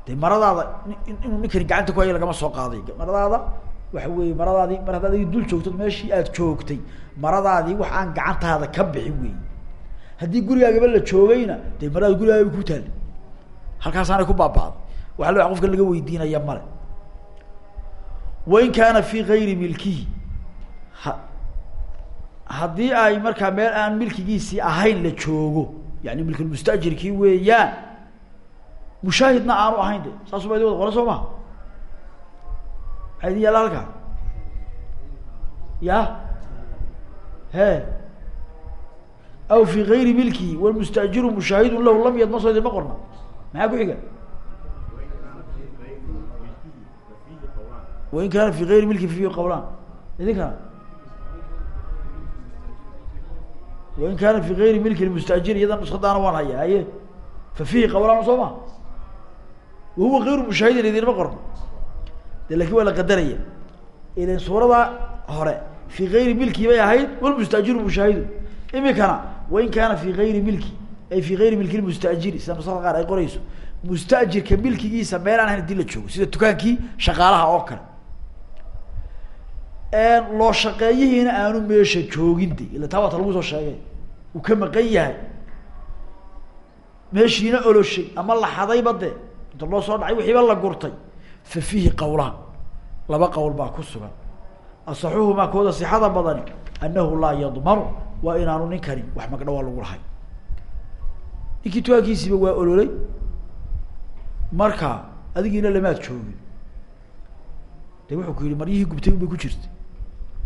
De maradaada inuu ninkani gacanta ku haya lagama soo qaaday. Maradaada waxa weeye maradaadii mar haddaad dul joogtad meeshii aad joogtay maradaadii wax aan gacantaada ka bixin wey haddii gurigaagaba la joogayna dee marada gurigaagaba ku taali halkaasaanay ku baaba'day. Waxa la qofka laga weydiinaya male. Wain kaana fi gayri milkihi. Ha haddii ay markaa meel aan milkigiisii ahayn la joogo yani milkulmustajirkii weeyaan mushaahidna aanu ahayn de. Saasuba idi wada qora soo maha maxaa idin yaalla halkaa ya. He. Aw fi gayri milkihi walmustajiru mushaahidun lahu lam yadma soo idinma qorna maxaa ku xiga wain kaana fi gayri milki fihi qawlaan idinkana wain kaana fi gayri milki lmustajir iyadan nuskadaana waan haya haye fa fihi qawlaan soo ma wahuwa gayru mushaahidin idinma qorno de laakiin waa la qadaraya ilan suurada hore fi gayri milki bay ahayd walmustajiru mushaahidu imikana wain kaana fi gayri milki ay fi gayri milki lmustajiri sida nusada qaar ay qorayso. Mustajirka milkigiisa meel aan ahayn haddii la joogo sida dukaankii shaqaalaha oo kale. Loo shaqeeyihiina aanu meesha joogin de ila taa lagu soo sheegay. Uu ka maqan yahay. Meeshiina oloshay ama la xadayba de inta loo soo dhacay wixiiba la gurtay fa fiihi qawlaan. Laba qowl baa ku sugan. Asaxuhumaa kooda sixada badani annahu laa yadmanu waa inaanu ninkani wax magdhawaa lagu lahay. Ninkii tukaankiisiiba waa ololay marka adigiina lamaad joogin. De wuxuu ku yihi maryihii gubtay un bay ku jirtay.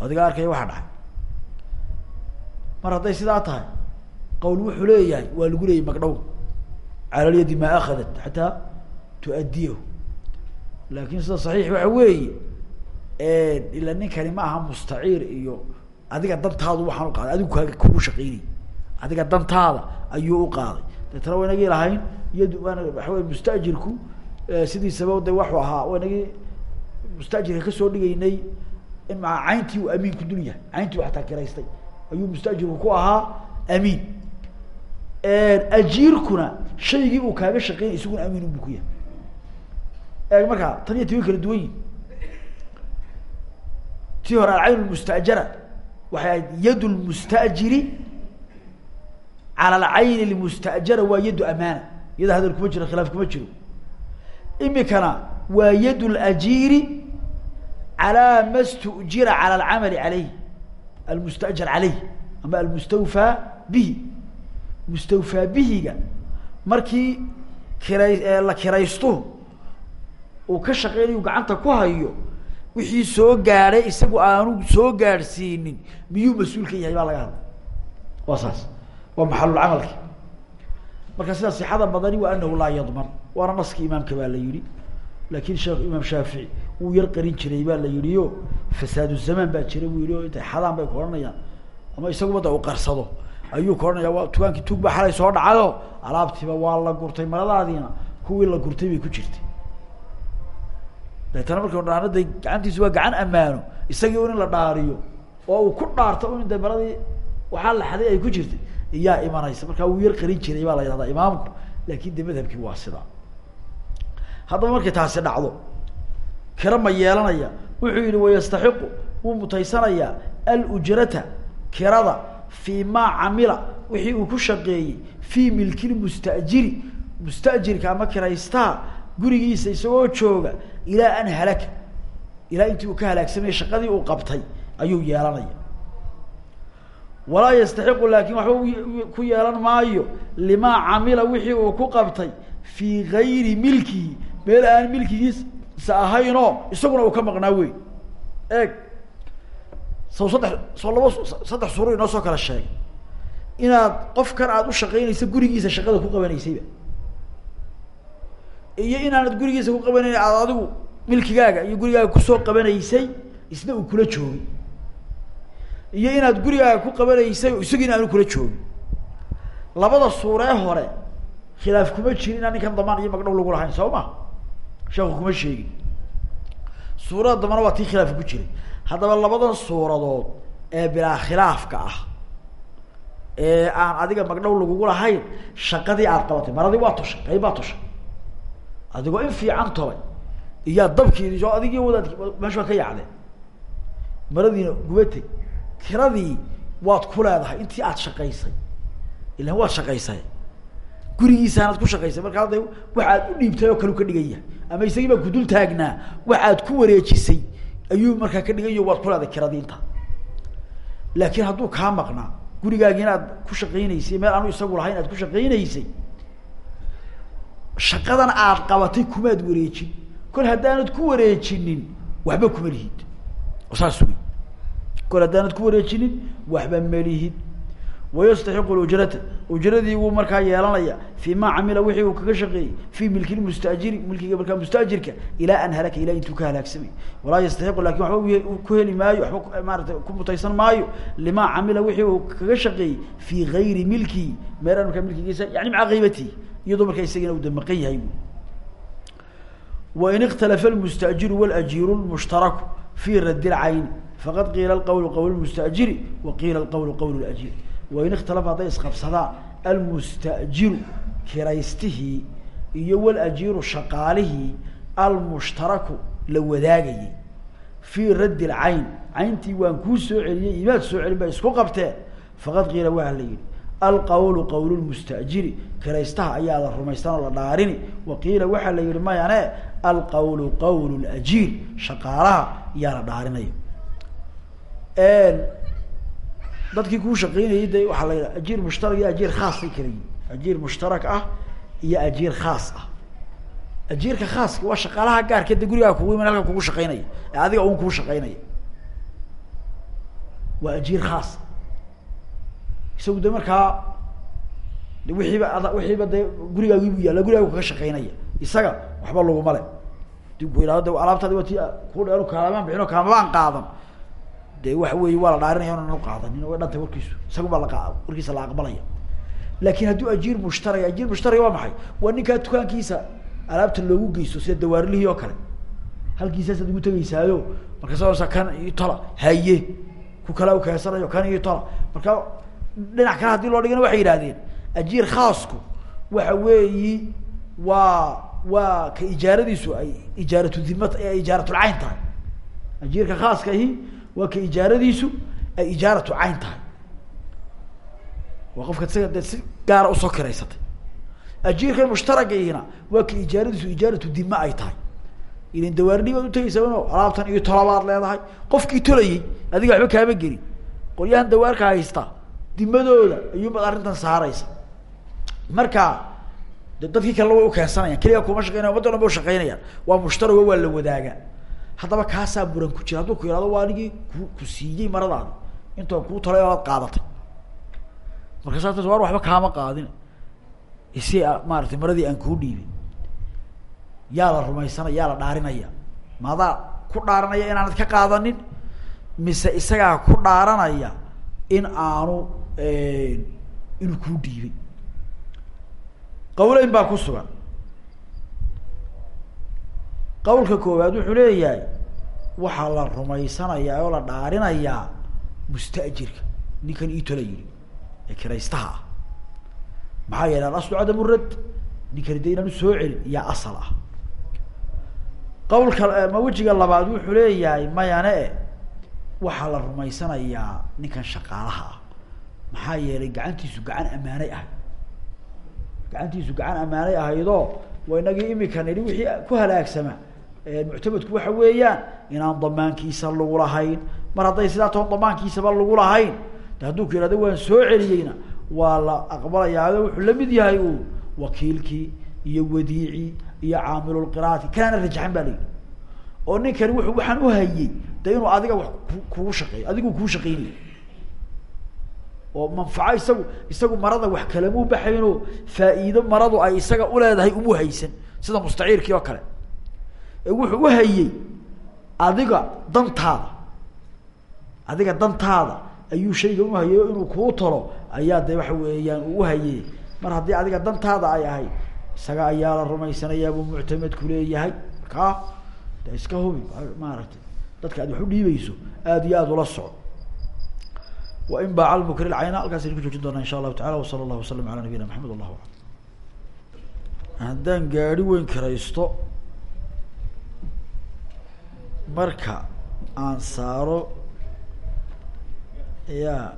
Adiga arkaya waxa dhacay. Mar hadday sidaa tahay qawl wuxuu leeyahay waa lagu leeyay magdhow cala lyadi maa akadat xataa tuaddiyahu laakin sida saxiix waxa weeye ila ninkani ma aha mustaciir iyo adiga dantaadu waxaan uqaaday adigu kaaga kugu shaqeynay. Adiga dantaada ayuu uqaaday deetana wa inagii lahayn iyad wey mustajirku sidiisaba de waxuu ahaa wa inagii mustajirka ka soo dhigaynay in maa cayntii uu amiin ku dul yahay. Cayntii u ataa kiraystay. Ayuu mustajirku ku ahaa amiin. Ajiirkuna shaygii uu kaaga shaqeynay isaguna amiin bu ku yahay eeg markaa tan iyo ti way kala duwan yihiin tii hore alcayn lmustajara waxay ahayd yad lmustajiri cala alcayn lmustajara waa yaddu amaana. Iyada hadal kuma jiro khilaaf kuma jiro. Imikana waa yad lajiiri calaa ma stujira cala alcamali caleyh almustajar caleyh ama almustawfaa bihi. Mustawfaa bihiga markii kiray la kiraysto uu ka shaqeynayu gacanta ku hayo wixii soo gaadhay isagu aanu soo gaadhsiinin miyuu mas'uul ka yahay baa laga hadla waa saas. Waa maxalulcamalki marka sidaa sixada badani waa anahu laa yadman waana naskii imaamka baa la yihi laakin sheekh imaam shaafici wuu yar qarin jiray baa la yihi o fasaadu zamaan baa jira buu yihi intay xadaan bay ku odhanayaan. Ama isaguba da u qarsado. Ayuu ka odhanaya waa tukaankii tug ba xalay soo dhacayo alaabtiiba waa la gurtay maradaadiina kuwii la gurtay bay ku jirtay deetana marka dhaanada gacantiisu waa gacan ammaano isagii un in la dhaariyo oo uu ku dhaarto un de maradii waxaa la xaday ay ku jirtay iyaa imanaysa. Markaa wuu yar qarin jiray baa la yidhahdaa imaamku laakin de madhabkii waa sidaa haddaba markay taasi dhacdo kira ma yeelanaya wuxuu yihi wayastaxiqu wuu mutaysanayaa alujrata kirada fii maa camila wixii uu ku shaqeeyey fii milkilmustajiri mustajirka ama kiraystaha gurigiisa isagoo jooga ilaa an halaka ilaa intii uu ka halaagsamaya shaqadii uu qabtay ayuu yeelanaya. Walaa yastaxiqu laakin waxba ku yeelan maayo limaa camila wixii uu ku qabtay fii gayri milkihi. Meel aan milkigiisa ahaynoo isaguna uu ka maqnaa wey eeg. Saw saddex soo laba saddex suuro inoo soo kala sheegay. Inaad qofkan aada u shaqeynaysa gurigiisa shaqada ku qabanaysayba iyo inaanad gurigiisa ku qabanayn aad adigu milkigaaga iyo gurigaaga ku soo qabanaysay isna uu kula joogin iyo inaad gurigaaga ku qabanaysay isagiina aanu kula joogin labada suuree hore khilaaf kuma jirin inaan ninkan damaan iyo magdhow lagu lahayn soo ma? Sheeku kuma sheegin. Suurada dambana waa tii khilaafka ku jiray. Haddaba labadan suuradood ee bilaa khilaafka ah ee aan adiga magdhow lagugu lahayn shaqadii aad qabatay maradii waa toshay qayb baa toshay adigoo in fiican tolay iyaa dabkiidi soo adigii wadaad meesha ka yaacdeen maradiina gubatay kiradii waad ku leedahay intii aad shaqaysay. Ilan waad shaqaysay. Gurigiisaanaad ku shaqaysay. Marka hadda waxaad u dhiibtay oo kale ka dhigan ama isagii baa kudul taagnaa waxaad ku wareejisay ayuu markaa ka dhigan yaho waad ku leedahay kiradii inta. Laakiin hadduu kaa maqnaa gurigaagi inaad ku shaqaynaysay meel aanu isagu lahayn aad ku shaqaynaysay shaqadan aad qabatay kumaad wareejin. Kol haddaanad ku wareejinin waxba kuma lihid. Saas wey kol haddaanad ku wareejinin waxba malihid wayastaxiqu ujrata ujradii wuu markaa yeelanaya fi ma camila wixii uu kaga shaqeeyey. Fi milki lmustajiri milkiga markaa mustajirka ilaa an halaka ilaa intuu ka halaagsamay walaa yastaxiqu laakiin waxba ku heli maayo waxba maarata ku mutaysan maayo. Lima camila wixii uu kaga shaqeeyey fi gayri milkihi meelaan markaa milkigiisa yani maca kaybatihi iyadoo markaa isagina uu damaqan yahay wain ikhtalafa lmustajiru walajiru lmushtaraku fi radd lcayni faqad qiila alqawlu qawl mustajiri wa qiila alqawlu qawl lajir wain ikhtalafa hadday isqabsadaan almustajiru kiraystihii iyo walajiiru shaqaalihii almushtaraku la wadaagayay. Fii raddi lcayn cayntii waan kuu soo celiyey imaad soo celin ba isku qabteen faqad qiila waa la alqawlu qawl lmustajiri kiraystaha ayaa la rumaysan oo la dhaarini. Wa qiila waxaa la yihi mayane alqawlu qawl lajiir shaqaalaha ayaa la dhaarinaya. Dadkii kuu shaqeynayay de waxaa la yidhaha ajiir mushtarak iyo ajiir khaasay kala yihiin ajiir mushtarak ah iyo ajiir khaas ah. Ajiirka khaaska waa shaqaalaha gaarka de gurigaa kugu iman halka kugu shaqeynaya ee adiga un kuu shaqeynaya waa ajiir khaas isagu de markaa de wiiiba ad wiiiba de yaalla gurigaagu kaga shaqeynaya isaga waxba laguma le de alaabtaadi waa ti ku dheeru kaalamaan bixin oo qaadan. De waxa weeye waa la dhaarinaya onan qaadanin way dhantay warkiisu isaga baa la warkiisa la aqbalaya. Laakin hadduu ajiir mushtaraya ajiir mushtaraya waa maxay? Waa ninkaa dukaankiisa alaabta loogu geysto sida dawaarlihii oo kale. Halkiisaasaad ugu tegeysaayo markaasa kan io tola haye. Ku kala ukeensanayo kan iyo tola. Marka dhinac kale haddii loo dhigana waxay yidhahdeen ajiir khaasku waxa weeyi waa waa ka ijaaradiisu ay ijaaratu dhima ijaaratulcayn tahay. Ajiirka khaaska ahi waa ka ijaaradiisu ay ijaaratu cayn tahay. Waa qofka isaga dee si gaara u soo kiraysatay ajiirkan mushtaragihina waa ka ijaaradiisu ijaaratu dima ay tahay. Ilan dawaarni baad utageysaa no alaabtan iyo tolabaad leedahay. Qofkii tolayay adiga waxba kaama gelin. Qolyahan dawaarka haysta dimadooda ayuunbaad arrintan saaraysa. Marka de dadkii kalena way ukeensanayan keliga kuma shaqeynaya ummadda dhan ba waa mushtarago waa la wadaagaa haddaba kaasaa muran ku jira. Hadduu ku yihahdo waa anigii ku ku siiyey maradaadi intoon kuu talay oad qaadatay. Markaasa war waxba kaama qaadin. Isi maaratay maradii aan kuu dhiibin. Yaa la rumaysanaya yaa la dhaarinaya. Maadaa ku dhaaranaya inaanad ka qaadanin mise isagaa ku dhaaranaya in aanu inuu kuu dhiibay. Qawleyn baa ku sugan. Qawlka koowaad wuxuu leeyahay waxaa la rumaysanayaa oo la dhaarinayaa mustajirka ninkan itola yidhi ee kiraystaha ah. Maxaa yeele alaslu cadamu rad ninkani de inaan u soo celin iyaa asal ah. Qawlka ma wejiga labaad wuxuu leeyahay mayane waxaa la rumaysanayaa ninkan shaqaalaha ah maxaa yeelay gacantiisu gacan ammaanay ahayd gacantiisu gacan ammaanay ahaydoo waa inagii imika nidhi wixii ku halaagsama. Muctamadku waxa weeyaan inaan damaankiisa lagu lahayn. Mar hadday sidaa toon damaankiisaba lagu lahayn de hadduu ku yihahdo waan soo celiyeyna waa la aqbalayaayo wuxuu la mid yahay uu wakiilkii iyo wadiicii iyo caamilulqiraati kaana rajaxan ba la yidhi. Oo ninkani wuxuu waxaan uhayey de inuu adiga ku kugu shaqeeyo adigu kuu shaqeynayo oo manfaco isagu isagu marada wax kalamuu baxaynoo faa-iido maradu ay isaga uleedahay umu haysan sida mustaciirkii oo kale. Ee wuxuu uhayey adiga dantaada adiga dantaada ayuu shayga uhayay o inuu kuu talo ayaa de waxa weeyaan uu uhayey mar haddii adiga dantaada ay ahayd isaga ayaa la rumaysanayaabuu muctamadku leeyahay. Markaa de iska hubi maaragtay dadka aad wax u dhiibayso aada iyo aada ula soco wain baaca lmukri lcayna halkaas aynu ku joojin doonaa insha allahu tacala wasala allahu wasalam ala nabiyina maxamed wallahu aclam. Haddaan gaari weyn karaysto marka aan saaro yaa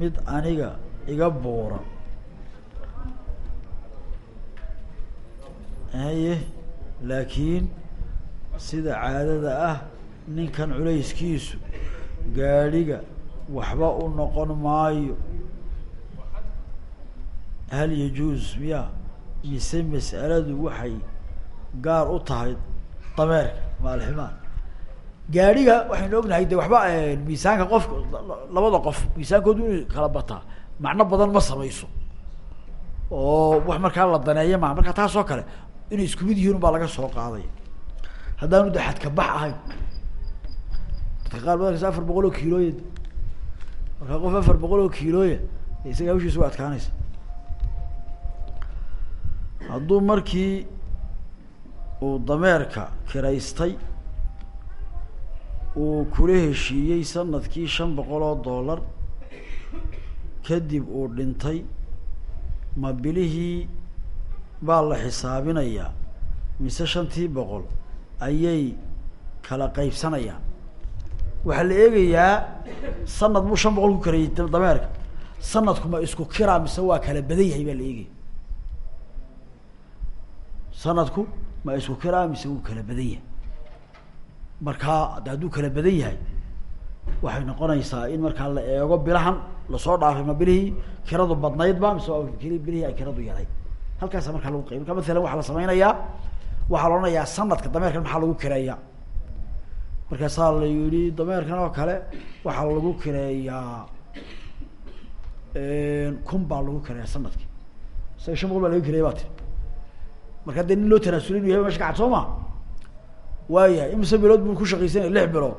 mid aniga iga buura. Haye laakiin sida caadada ah ninkan culayskiisu gaadhiga waxba u noqon maayo. Hal yajuuz miya? Mise mas'aladu waxay gaar u tahay dameerka maalximaan. Gaadhiga waxaynu ognahay de waxba miisaanka qofka labada qof miisaankoodu inuu kala bataa. Macno badan ma samayso. Oo wax markaa la daneeya maha marka taas oo kale inay isku mid yihiin baa laga soo qaadaya haddaanu de xadka bax ahayn. Dadka qaar badan kasa afar boqol oo kiilooya markaa qof afar boqol oo kiilooya isaga hawshiisa wa adkaanaysa. Hadduu markii uu dameerka kiraystay uu kula heshiiyey sannadkii shan boqol oo dollar kadib uu dhintay ma bilihii baa la xisaabinayaa mise shantii boqol ayay kala qaybsanayaan waxaa la eegayaa sanad buu shan boqol ku karayey dameerka. Sanadku ma isku kiraa mise waa kala badan yahay baa la eegaya. Sanadku ma isku kiraa mise wuu kala badan yahay. Markaa hadduu kala badan yahay waxay noqonaysaa in markaa la eego bilahan la soo dhaafay ma bilihii kiradu badnaydba mise bilihii ay kiradu yaray. Halkaasa markaa lagu qayb marka masalan waxaa la sameynayaa waxaa la odhanayaa sanadka dameerkan maxaa lagu kireeyaa markaasaa la yihi dameerkan oo kale waxaa lagu kireeyaa kun baa lagu kireeya sanadki isaga shan boqol baa laga kireeya ba tiri. Marka dee nin loo tanaasulay inu yahay meesha ka cad soo ma? Waayahay imise bilood buu ku shaqaysanaya lix bilood?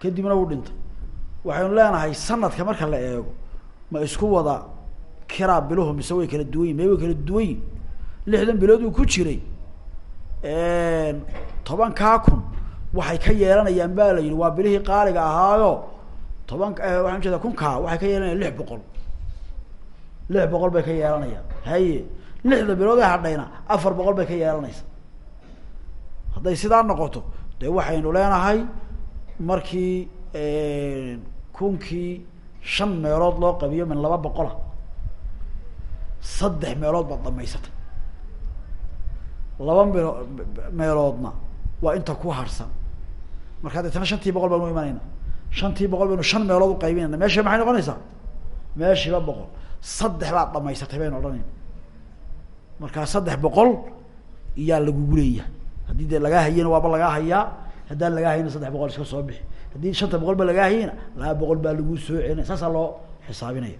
Kadibna wuu dhintay waxaynu leenahay sanadka marka la eego ma isku wada kiraa biluhu mise way kala duwan yihiin may way kala duwan yihiin lixdan bilood uu ku jiray tobankaa kun waxay ka yeelanayaan ba la yihi waa bilihii qaaliga ahaayo toban waxaan ujeeda kunkaa waxay ka yeelanayaan lix boqol. Lix boqol bay ka yeelanayaan. Haye lixda bilood ee hadhayna afar boqol bay ka yeelanaysa hadday sidaa noqoto dee waxaynu leenahay markii kunkii shan meelood loo qabiyo min laba boqola saddex meelood baad dhamaysatay laba meel meeloodna waa inta ku harsan markaa deetana shantii boqol baynu imanayna shantii boqol baynu shan meelood uqaybinayna meesha maxay noqonaysaa? Meeshiiba boqol. Saddex baad dhamaysatay baynu odhanayna markaa saddex boqol iyaa lagugu leeyahay haddii dee lagaa hayana waaba lagaa hayaa. Haddaan lagaa hayna saddex boqol iska soo bixi. Haddii shanta boqol ba lagaa hayana laba boqol baa lagu soo celinaya saasaa loo xisaabinaya